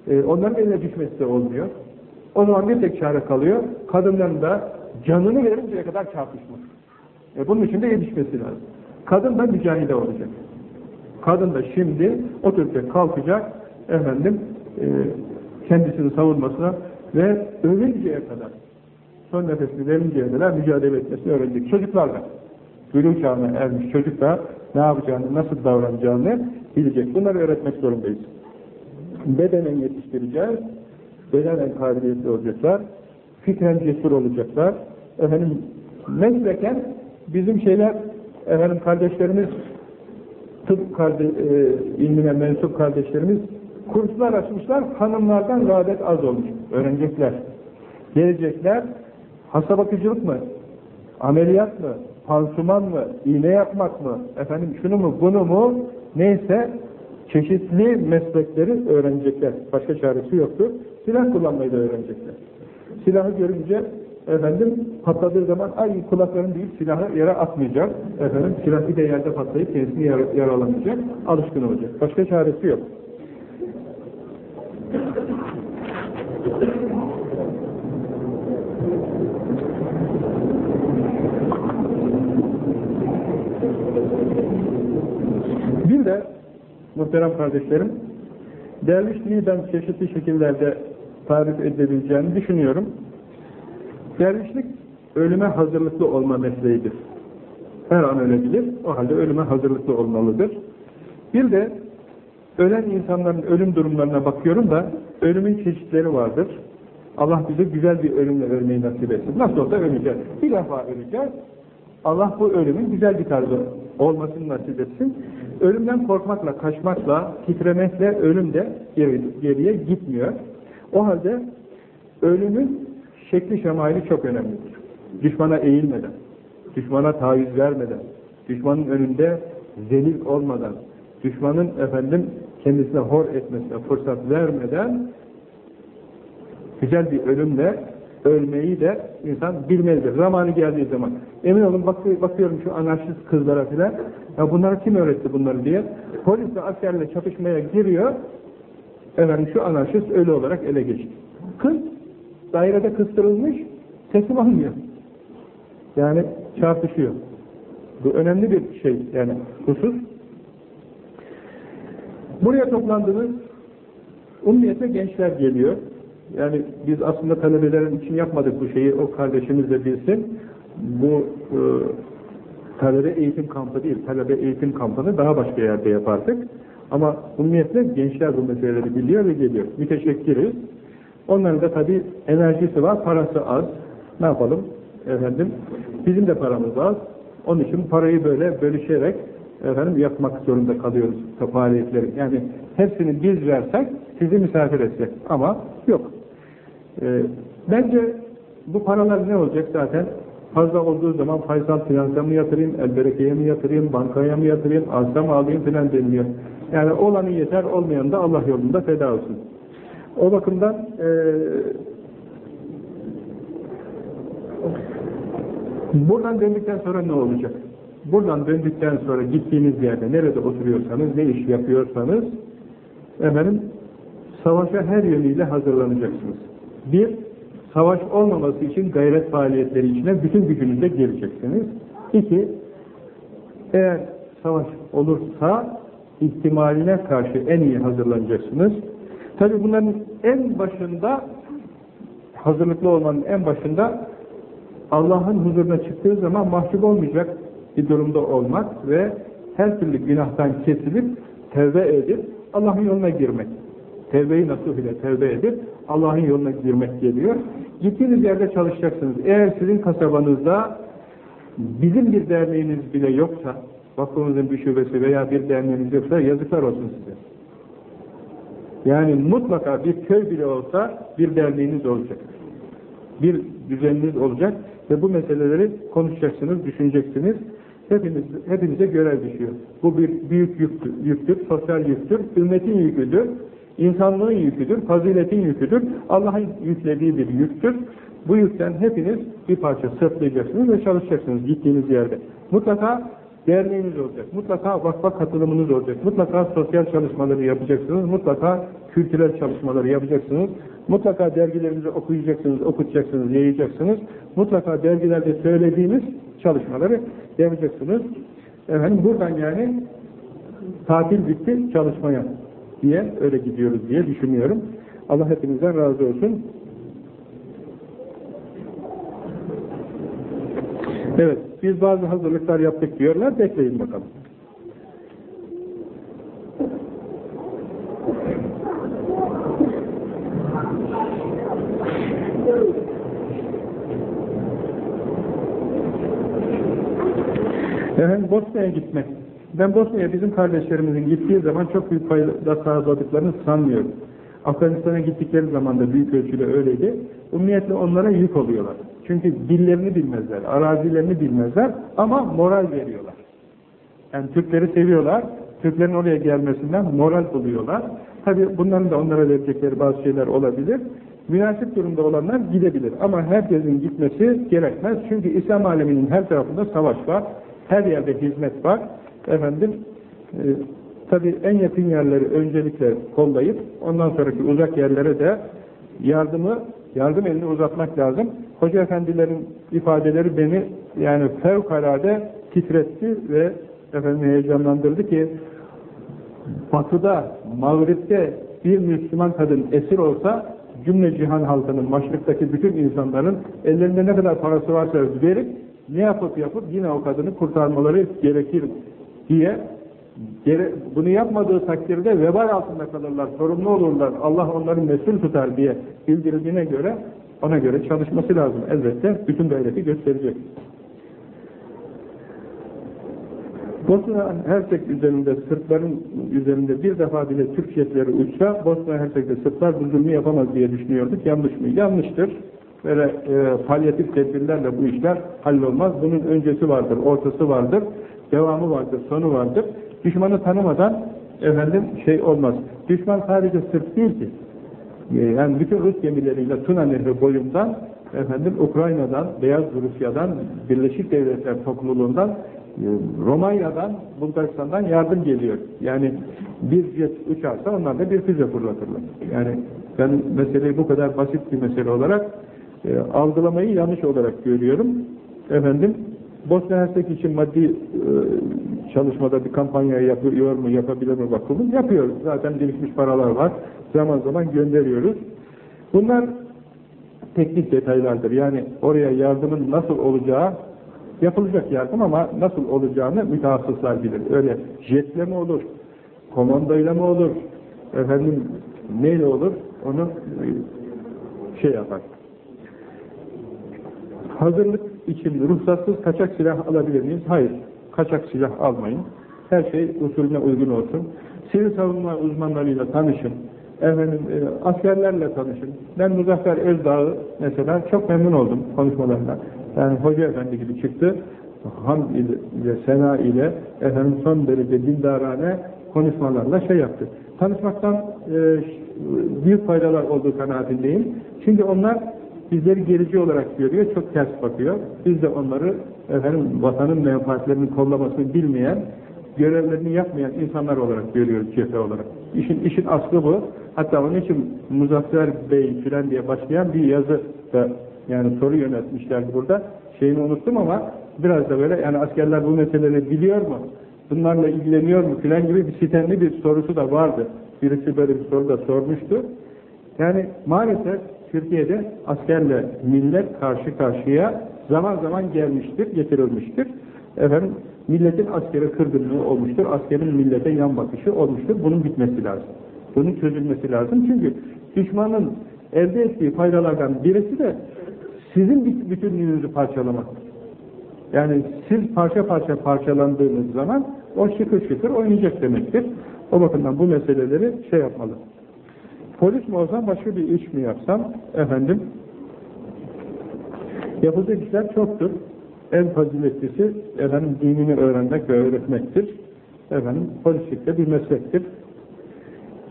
e, onların eline düşmesi de olmuyor. O zaman bir tek çare kalıyor. Kadınların da canını verinceye kadar çarpışmak. E, bunun için de yetişmesi lazım. Kadın da mücahide olacak. Kadın da şimdi oturacak, kalkacak, efendim e, kendisini savunmasına ve ölünceye kadar son nefesini verinceye kadar mücadele etmesini öğrenecek. Çocuklar da bülü çağına ermiş çocuk da ne yapacağını, nasıl davranacağını bilecek. Bunları öğretmek zorundayız. Bedenen yetiştireceğiz. Bedenen kabiliyetli olacaklar. Fikren cesur olacaklar. Efendim mesleken bizim şeyler efendim kardeşlerimiz tıp karde, e, ilmine mensup kardeşlerimiz kurslar açmışlar. Hanımlardan rağbet az olmuş. Öğrenecekler. Gelecekler. Hasta bakıcılık mı? Ameliyat mı? Pansuman mı? iğne yapmak mı? Efendim şunu mu? Bunu mu? Neyse çeşitli meslekleri öğrenecekler. Başka çaresi yoktur. Silah kullanmayı da öğrenecekler. Silahı görünce efendim patladığı zaman ay kulaklarını deyip silahı yere atmayacak. Efendim silah bir de yerde patlayıp kendisini yar yaralamayacak. Alışkın olacak. Başka çaresi yok. Bir de muhterem kardeşlerim dervişliği ben çeşitli şekillerde tarif edebileceğini düşünüyorum. Dervişlik ölüme hazırlıklı olma mesleğidir. Her an ölebilir, o halde ölüme hazırlıklı olmalıdır. Bir de ölen insanların ölüm durumlarına bakıyorum da ölümün çeşitleri vardır. Allah bize güzel bir ölümle ölmeyi nasip etsin. Nasıl olsa öleceğiz. Bir defa öleceğiz. Allah bu ölümün güzel bir tarzı olmasını nasip etsin. Ölümden korkmakla, kaçmakla, titremekle ölüm de geri, geriye gitmiyor. O halde ölümün şekli şemali çok önemlidir. Düşmana eğilmeden, düşmana taviz vermeden, düşmanın önünde zelil olmadan, düşmanın efendim kendisine hor etmesine fırsat vermeden güzel bir ölümle ölmeyi de insan bilmelidir. Zamanı geldiği zaman. Emin olun bak, bakıyorum şu anarşist kızlara filan. Ya bunlara kim öğretti bunları diye. Polisle askerle çatışmaya giriyor. Efendim şu anarşist ölü olarak ele geçti. Kız dairede kıstırılmış teslim almıyor. Yani çarpışıyor. Bu önemli bir şey yani husus. Buraya toplandığınız umniyete gençler geliyor. Yani biz aslında talebelerin için yapmadık bu şeyi, o kardeşimiz de bilsin. Bu e, talebe eğitim kampı değil, talebe eğitim kampını daha başka yerde yapardık. Ama umniyetle gençler bu meseleleri biliyor ve geliyor. Müteşekkiriz. Onların da tabii enerjisi var, parası az. Ne yapalım? Efendim, bizim de paramız az. Onun için parayı böyle bölüşerek efendim yapmak zorunda kalıyoruz faaliyetleri. Yani hepsini biz versek sizi misafir etsek. Ama yok. Ee, bence bu paralar ne olacak zaten? Fazla olduğu zaman Faysal Finans'a mı yatırayım, Elbereke'ye mi yatırayım, bankaya mı yatırayım, arsa mı alayım filan deniliyor. Yani olanı yeter, olmayan da Allah yolunda feda olsun. O bakımdan e, buradan döndükten sonra ne olacak? Buradan döndükten sonra gittiğiniz yerde, nerede oturuyorsanız, ne iş yapıyorsanız, efendim, savaşa her yönüyle hazırlanacaksınız. Bir, savaş olmaması için gayret faaliyetleri içine bütün gücünüzle gireceksiniz. İki, eğer savaş olursa ihtimaline karşı en iyi hazırlanacaksınız. Tabi bunların en başında, hazırlıklı olmanın en başında Allah'ın huzuruna çıktığı zaman mahcup olmayacak bir durumda olmak ve her türlü günahtan kesilip tevbe edip Allah'ın yoluna girmek. Tevbe-i nasuh ile tevbe edip Allah'ın yoluna girmek geliyor. Gittiğiniz yerde çalışacaksınız. Eğer sizin kasabanızda bizim bir derneğiniz bile yoksa, vakfımızın bir şubesi veya bir derneğiniz yoksa yazıklar olsun size. Yani mutlaka bir köy bile olsa bir derneğiniz olacak. Bir düzeniniz olacak ve bu meseleleri konuşacaksınız, düşüneceksiniz. Hepiniz, hepinize görev düşüyor. Bu bir büyük yüktür, yüktür, sosyal yüktür, ümmetin yüküdür, insanlığın yüküdür, faziletin yüküdür, Allah'ın yüklediği bir yüktür. Bu yükten hepiniz bir parça sırtlayacaksınız ve çalışacaksınız gittiğiniz yerde. Mutlaka derneğiniz olacak, mutlaka vakfa katılımınız olacak, mutlaka sosyal çalışmaları yapacaksınız, mutlaka kültürel çalışmaları yapacaksınız, mutlaka dergilerinizi okuyacaksınız, okutacaksınız, yayacaksınız, mutlaka dergilerde söylediğiniz çalışmaları yapacaksınız. Efendim buradan yani tatil bitti, çalışmaya diye öyle gidiyoruz diye düşünüyorum. Allah hepinizden razı olsun. Evet, biz bazı hazırlıklar yaptık diyorlar, bekleyin bakalım. Efendim Bosna'ya gitmek. Ben Bosna'ya bizim kardeşlerimizin gittiği zaman çok büyük fayda sağladıklarını sanmıyorum. Afganistan'a gittikleri zaman da büyük ölçüde öyleydi. Umniyetle onlara yük oluyorlar. Çünkü dillerini bilmezler, arazilerini bilmezler ama moral veriyorlar. Yani Türkleri seviyorlar, Türklerin oraya gelmesinden moral buluyorlar. Tabi bunların da onlara verecekleri bazı şeyler olabilir. Münasip durumda olanlar gidebilir. Ama herkesin gitmesi gerekmez. Çünkü İslam aleminin her tarafında savaş var. Her yerde hizmet var. Efendim, e, tabi en yakın yerleri öncelikle kollayıp, ondan sonraki uzak yerlere de yardımı, yardım elini uzatmak lazım. Hoca efendilerin ifadeleri beni yani fevkalade titretti ve efendim heyecanlandırdı ki batıda, mağripte bir Müslüman kadın esir olsa cümle cihan halkının, maşriktaki bütün insanların ellerinde ne kadar parası varsa verip ne yapıp yapıp yine o kadını kurtarmaları gerekir diye bunu yapmadığı takdirde vebal altında kalırlar, sorumlu olurlar, Allah onları mesul tutar diye bildirildiğine göre ona göre çalışması lazım. Elbette bütün gayreti gösterecek. Bosna Hersek üzerinde, Sırpların üzerinde bir defa bile Türk jetleri uçsa, Bosna Hersek'te Sırplar bu zulmü yapamaz diye düşünüyorduk. Yanlış mı? Yanlıştır. Böyle e, palyatif tedbirlerle bu işler hallolmaz. Bunun öncesi vardır, ortası vardır, devamı vardır, sonu vardır. Düşmanı tanımadan efendim şey olmaz. Düşman sadece Sırp değil ki. E, yani bütün Rus gemileriyle Tuna Nehri boyundan efendim Ukrayna'dan, Beyaz Rusya'dan, Birleşik Devletler topluluğundan ee, Romanya'dan, Bulgaristan'dan yardım geliyor. Yani bir jet uçarsa onlar da bir füze fırlatırlar. Yani ben meseleyi bu kadar basit bir mesele olarak e, algılamayı yanlış olarak görüyorum. Efendim, Bosna Hersek için maddi e, çalışmada bir kampanya yapıyor mu, yapabilir mi bakımı? Yapıyor. Zaten gelişmiş paralar var. Zaman zaman gönderiyoruz. Bunlar teknik detaylardır. Yani oraya yardımın nasıl olacağı Yapılacak yardım ama nasıl olacağını mütehassıslar bilir. Öyle jetle mi olur, komandoyla mı olur, efendim neyle olur onu e, şey yapar. Hazırlık için ruhsatsız kaçak silah alabilir miyiz? Hayır. Kaçak silah almayın. Her şey usulüne uygun olsun. Sivil savunma uzmanlarıyla tanışın. Efendim, e, askerlerle tanışın. Ben Muzaffer Özdağ'ı mesela çok memnun oldum konuşmalarından. Yani hoca efendi gibi çıktı. Ham ile, sena ile efendim son derece dindarane konuşmalarla şey yaptı. Tanışmaktan e, büyük faydalar olduğu kanaatindeyim. Çünkü onlar bizleri gerici olarak görüyor, çok ters bakıyor. Biz de onları efendim vatanın menfaatlerini kollamasını bilmeyen, görevlerini yapmayan insanlar olarak görüyoruz cephe olarak. İşin, işin aslı bu. Hatta onun için Muzaffer Bey filan diye başlayan bir yazı da yani soru yönetmişlerdi burada. Şeyini unuttum ama biraz da böyle yani askerler bu meseleleri biliyor mu? Bunlarla ilgileniyor mu filan gibi bir sitemli bir sorusu da vardı. Birisi böyle bir soru da sormuştu. Yani maalesef Türkiye'de askerle millet karşı karşıya zaman zaman gelmiştir, getirilmiştir. Efendim, milletin askere kırgınlığı olmuştur, askerin millete yan bakışı olmuştur. Bunun bitmesi lazım. Bunun çözülmesi lazım. Çünkü düşmanın elde ettiği faydalardan birisi de sizin bütünlüğünüzü parçalamak. Yani siz parça parça parçalandığınız zaman o şıkır şıkır oynayacak demektir. O bakımdan bu meseleleri şey yapmalı. Polis mi olsam başka bir iş mi yapsam efendim yapılacak işler çoktur. En faziletlisi efendim dinini öğrenmek ve öğretmektir. Efendim polislik de bir meslektir.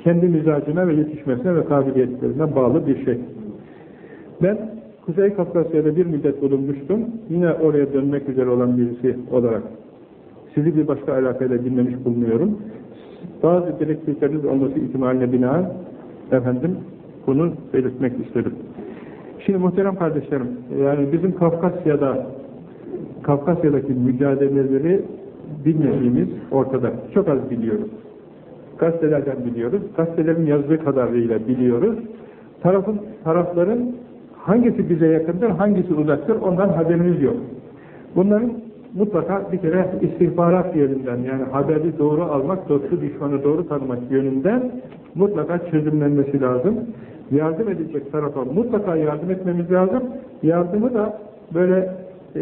Kendi mizacına ve yetişmesine ve kabiliyetlerine bağlı bir şey. Ben Kuzey Kafkasya'da bir müddet bulunmuştum. Yine oraya dönmek üzere olan birisi olarak sizi bir başka alakayla dinlemiş bulunuyorum. Bazı direktifleriniz olması ihtimaline binaen efendim bunu belirtmek istedim. Şimdi muhterem kardeşlerim, yani bizim Kafkasya'da Kafkasya'daki mücadeleleri bilmediğimiz ortada. Çok az biliyoruz. Gazetelerden biliyoruz. Gazetelerin yazdığı kadarıyla biliyoruz. Tarafın, tarafların Hangisi bize yakındır, hangisi uzaktır ondan haberimiz yok. Bunların mutlaka bir kere istihbarat yönünden yani haberi doğru almak, dostu düşmanı doğru tanımak yönünden mutlaka çözümlenmesi lazım. Yardım edecek tarafa mutlaka yardım etmemiz lazım. Yardımı da böyle e,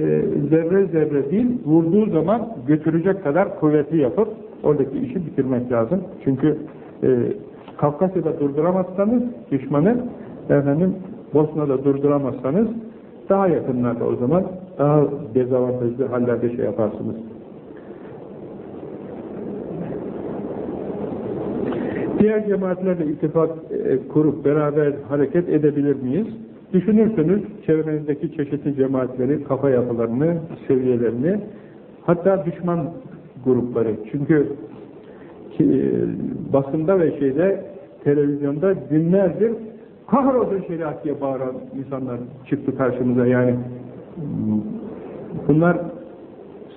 zerre zerre değil, vurduğu zaman götürecek kadar kuvvetli yapıp oradaki işi bitirmek lazım. Çünkü e, Kafkasya'da durduramazsanız düşmanı efendim Bosna'da durduramazsanız daha yakınlarda o zaman daha dezavantajlı hallerde şey yaparsınız. Diğer cemaatlerle ittifak e, kurup beraber hareket edebilir miyiz? Düşünürsünüz çevrenizdeki çeşitli cemaatleri, kafa yapılarını, seviyelerini, hatta düşman grupları. Çünkü e, basında ve şeyde, televizyonda günlerdir kahrolsun şeriat diye bağıran insanlar çıktı karşımıza. Yani bunlar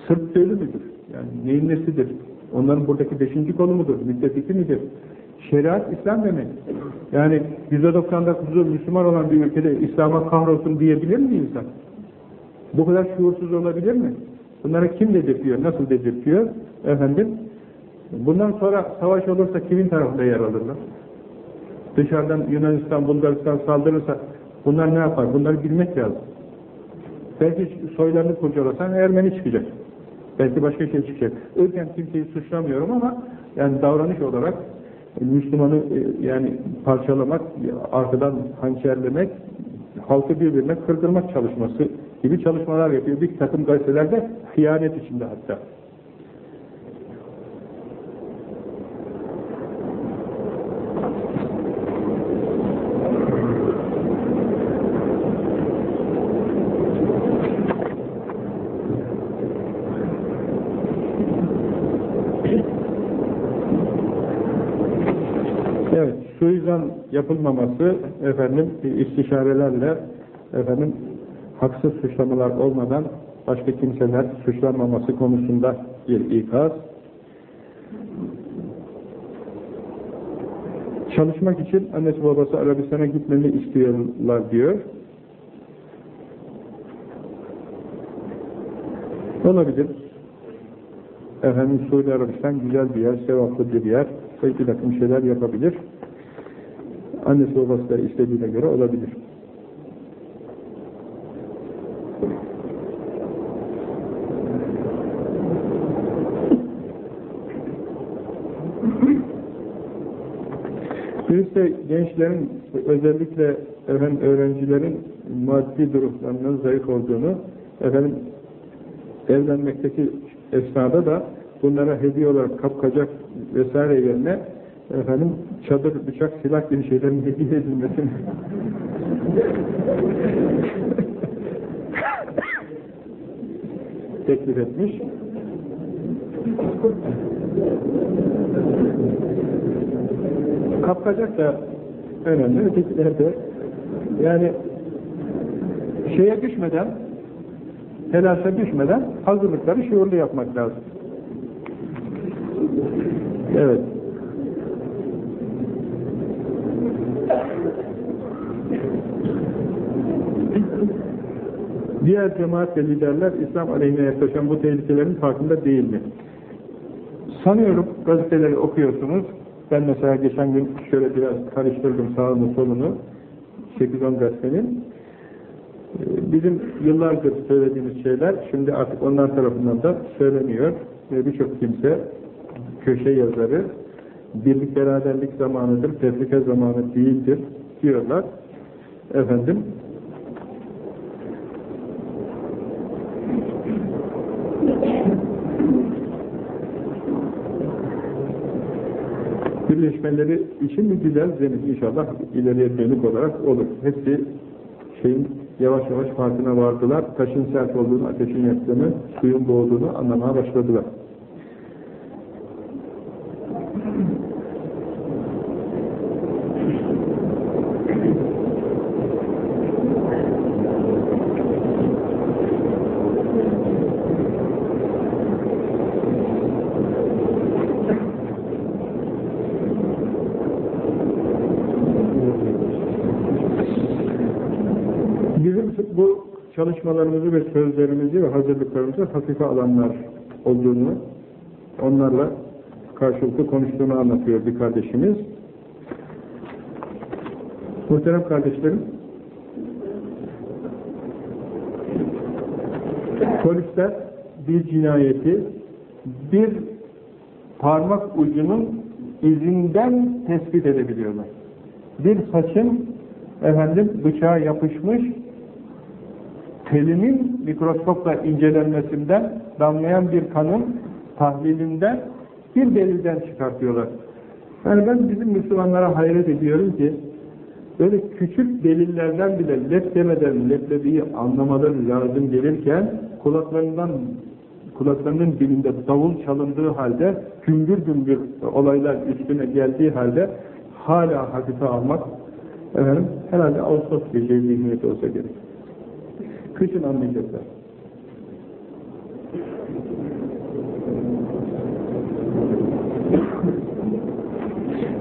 Sırp köylü müdür? Yani neyin nesidir? Onların buradaki beşinci konu mudur? Müttefiki midir? Şeriat İslam demek. Yani %99'u Müslüman olan bir ülkede İslam'a kahrolsun diyebilir mi insan? Bu kadar şuursuz olabilir mi? Bunları kim dedirtiyor, nasıl dedirtiyor? Efendim, bundan sonra savaş olursa kimin tarafında yer alırlar? Dışarıdan Yunanistan, Bulgaristan saldırırsa bunlar ne yapar? Bunları bilmek lazım. Belki soylarını kurcalasan Ermeni çıkacak. Belki başka şey çıkacak. Irken kimseyi suçlamıyorum ama yani davranış olarak Müslümanı e, yani parçalamak, arkadan hançerlemek, halkı birbirine kırdırmak çalışması gibi çalışmalar yapıyor. Bir takım gazetelerde hıyanet içinde hatta. Evet, suizan yapılmaması efendim istişarelerle efendim haksız suçlamalar olmadan başka kimseler suçlanmaması konusunda bir ikaz. Çalışmak için annesi babası Arabistan'a gitmemi istiyorlar diyor. Olabilir. Efendim Suudi Arabistan güzel bir yer, sevaplı bir yer bir takım şeyler yapabilir. Annesi babası da istediğine göre olabilir. Birisi de gençlerin özellikle efendim, öğrencilerin maddi durumlarının zayıf olduğunu efendim evlenmekteki esnada da bunlara hediye olarak kapkacak vesaire yerine efendim çadır, bıçak, silah gibi şeylerin hediye edilmesini teklif etmiş. Kapkacak da önemli, ötekiler de yani şeye düşmeden telaşa düşmeden hazırlıkları şuurlu yapmak lazım. Evet. Diğer cemaat ve liderler İslam aleyhine yaklaşan bu tehlikelerin farkında değil mi? Sanıyorum gazeteleri okuyorsunuz. Ben mesela geçen gün şöyle biraz karıştırdım sağını solunu 8-10 gazetenin. Bizim yıllardır söylediğimiz şeyler şimdi artık onlar tarafından da söyleniyor birçok kimse köşe yazarı birlik beraberlik zamanıdır, tefrika zamanı değildir diyorlar. Efendim birleşmeleri için güzel zemin inşallah ileriye dönük olarak olur. Hepsi şeyin yavaş yavaş farkına vardılar. Taşın sert olduğunu, ateşin yaktığını, suyun boğduğunu anlamaya başladılar. Bizim bu çalışmalarımızı ve sözlerimizi ve hazırlıklarımızı hafife alanlar olduğunu, onlarla karşılıklı konuştuğunu anlatıyor bir kardeşimiz. Muhterem kardeşlerim, polisler bir cinayeti bir parmak ucunun izinden tespit edebiliyorlar. Bir saçın efendim bıçağa yapışmış telinin mikroskopla incelenmesinden damlayan bir kanın tahlilinden bir delilden çıkartıyorlar. Yani ben bizim Müslümanlara hayret ediyorum ki böyle küçük delillerden bile lep demeden leblebiyi anlamaları lazım gelirken kulaklarından kulaklarının dilinde davul çalındığı halde gümbür gümbür olaylar üstüne geldiği halde hala hafife almak efendim, herhalde Ağustos gecesi zihniyeti olsa gerek. Kışın anlayacaklar.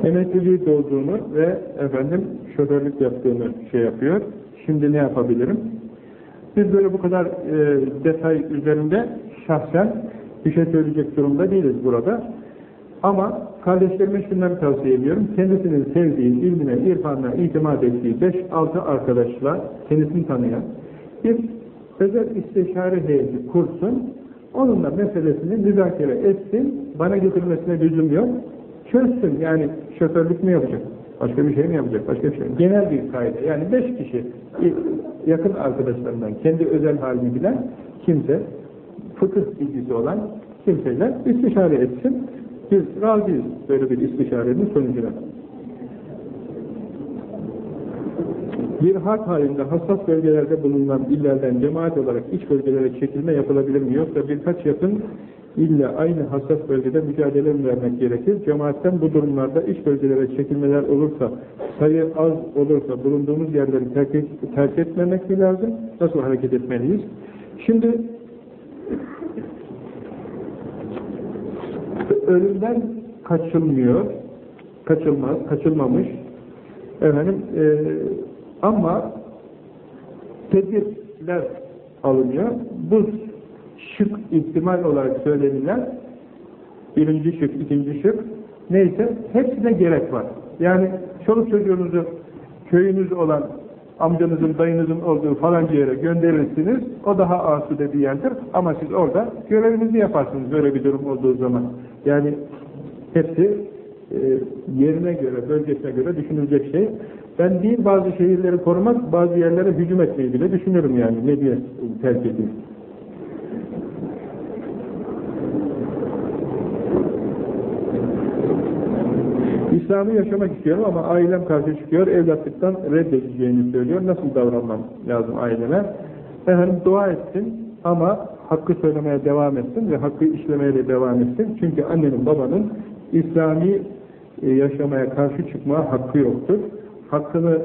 emekliliği dolduğunu ve efendim şoförlük yaptığını şey yapıyor. Şimdi ne yapabilirim? Biz böyle bu kadar e, detay üzerinde şahsen bir şey söyleyecek durumda değiliz burada. Ama kardeşlerime şunları tavsiye ediyorum. Kendisinin sevdiği, ilmine, irfanına itimat ettiği 5-6 arkadaşla kendisini tanıyan bir özel istişare heyeti kursun. Onunla meselesini müzakere etsin. Bana getirmesine lüzum yok. Çözsün. Yani şoförlük mü yapacak? Başka bir şey mi yapacak? Başka bir şey mi? Genel bir kaide. Yani beş kişi yakın arkadaşlarından kendi özel halini bilen kimse, fıkıh bilgisi olan kimseler istişare etsin. Biz razıyız böyle bir istişarenin sonucuna. Bir harp halinde hassas bölgelerde bulunan illerden cemaat olarak iç bölgelere çekilme yapılabilir mi? Yoksa birkaç yakın ille aynı hassas bölgede mücadele mi vermek gerekir? Cemaatten bu durumlarda iç bölgelere çekilmeler olursa, sayı az olursa bulunduğumuz yerleri terk, et, terk etmemek mi lazım? Nasıl hareket etmeliyiz? Şimdi ölümden kaçılmıyor, kaçılmaz, kaçılmamış. Efendim, e, ama tedbirler alınıyor. Bu şık ihtimal olarak söylenilen birinci şık, ikinci şık neyse hepsine gerek var. Yani çoluk çocuğunuzu köyünüz olan amcanızın, dayınızın olduğu falanca yere gönderirsiniz. O daha asude bir yerdir. Ama siz orada görevinizi yaparsınız böyle bir durum olduğu zaman. Yani hepsi e, yerine göre, bölgesine göre düşünülecek şey. Ben değil bazı şehirleri korumak, bazı yerlere hücum etmeyi bile düşünürüm yani. Ne diye terk edeyim. İslam'ı yaşamak istiyorum ama ailem karşı çıkıyor, evlatlıktan reddedeceğini söylüyor. Nasıl davranmam lazım aileme? Efendim dua etsin ama hakkı söylemeye devam etsin ve hakkı işlemeye de devam etsin. Çünkü annenin babanın İslami e, yaşamaya karşı çıkmaya hakkı yoktur. Hakkını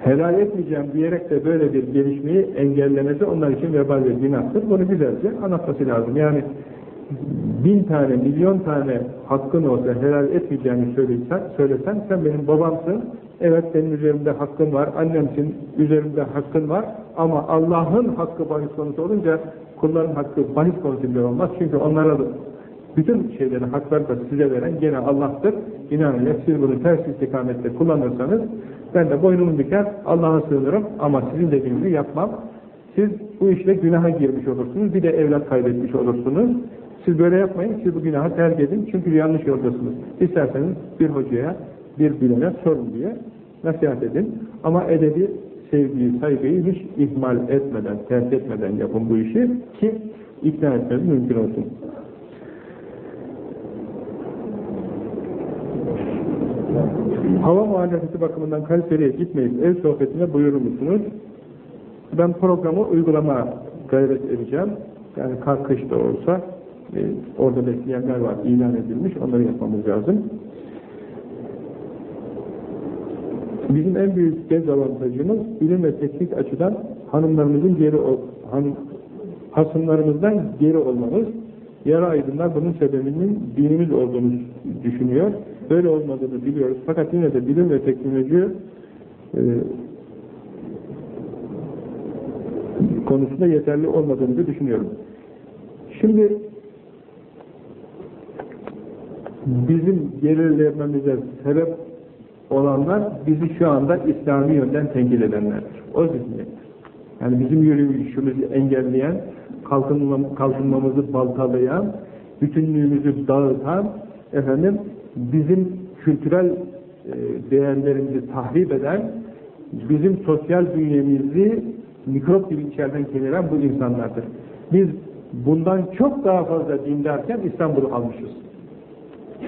helal etmeyeceğim diyerek de böyle bir gelişmeyi engellemesi onlar için vebal ve günahtır. Bunu güzelce anlatması lazım. Yani bin tane, milyon tane hakkın olsa helal etmeyeceğini söylesen, söylesen sen benim babamsın, evet senin üzerimde hakkın var, annemsin, üzerimde hakkın var ama Allah'ın hakkı bahis konusu olunca kulların hakkı bahis konusu olmaz. Çünkü onlara bütün şeyleri, hakları da size veren gene Allah'tır. Binaenaleyh siz bunu ters istikamette kullanırsanız ben de boynumu diker, Allah'a sığınırım ama sizin dediğinizi yapmam. Siz bu işle günaha girmiş olursunuz, bir de evlat kaybetmiş olursunuz. Siz böyle yapmayın, siz bu günahı terk edin çünkü yanlış yoldasınız. İsterseniz bir hocaya, bir bilene sorun diye nasihat edin. Ama edebi sevgiyi, saygıyı hiç ihmal etmeden, terk etmeden yapın bu işi ki ikna etmeniz mümkün olsun. Hava muhalefeti bakımından Kayseri'ye gitmeyip ev sohbetine buyurur musunuz? Ben programı uygulama gayret edeceğim. Yani kar kış da olsa e, orada bekleyenler var, ilan edilmiş, onları yapmamız lazım. Bizim en büyük dezavantajımız bilim ve teknik açıdan hanımlarımızın geri hanım, hasımlarımızdan geri olmamız. Yarı aydınlar bunun sebebinin dinimiz olduğunu düşünüyor. Böyle olmadığını biliyoruz. Fakat yine de bilim ve teknoloji e, konusunda yeterli olmadığını düşünüyorum. Şimdi bizim gerilememize sebep olanlar bizi şu anda İslami yönden tenkil edenlerdir. O zihniyet. Yani bizim yürüyüşümüzü engelleyen, kalkınmam, kalkınmamızı baltalayan, bütünlüğümüzü dağıtan, efendim bizim kültürel e, değerlerimizi tahrip eden, bizim sosyal bünyemizi mikrop gibi içeriden kemiren bu insanlardır. Biz bundan çok daha fazla dindarken İstanbul'u almışız.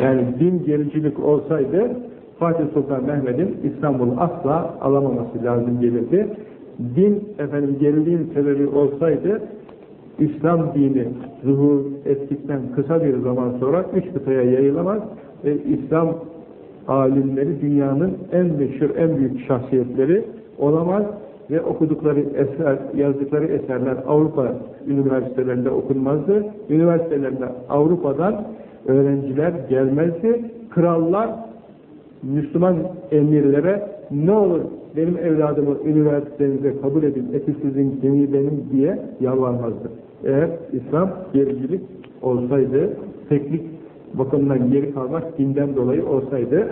Yani din gericilik olsaydı Fatih Sultan Mehmet'in İstanbul'u asla alamaması lazım gelirdi. Din efendim geriliğin sebebi olsaydı İslam dini zuhur ettikten kısa bir zaman sonra üç kıtaya yayılamaz ve İslam alimleri dünyanın en meşhur, en büyük şahsiyetleri olamaz ve okudukları eser, yazdıkları eserler Avrupa üniversitelerinde okunmazdı. Üniversitelerinde Avrupa'dan öğrenciler gelmezdi. Krallar Müslüman emirlere ne olur benim evladımı üniversitenize kabul edin, eti sizin kemiği benim diye yalvarmazdı. Eğer İslam gericilik olsaydı, teknik bakımdan geri kalmak dinden dolayı olsaydı,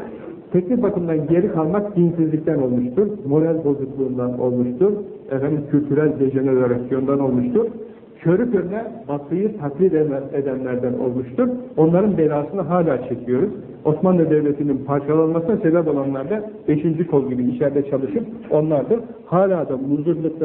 teknik bakımdan geri kalmak dinsizlikten olmuştur, moral bozukluğundan olmuştur, efendim kültürel dejenerasyondan olmuştur, körü körüne batıyı taklit edenlerden olmuştur. Onların belasını hala çekiyoruz. Osmanlı Devleti'nin parçalanmasına sebep olanlar da 5. kol gibi içeride çalışıp onlardır. Hala da muzurluklarını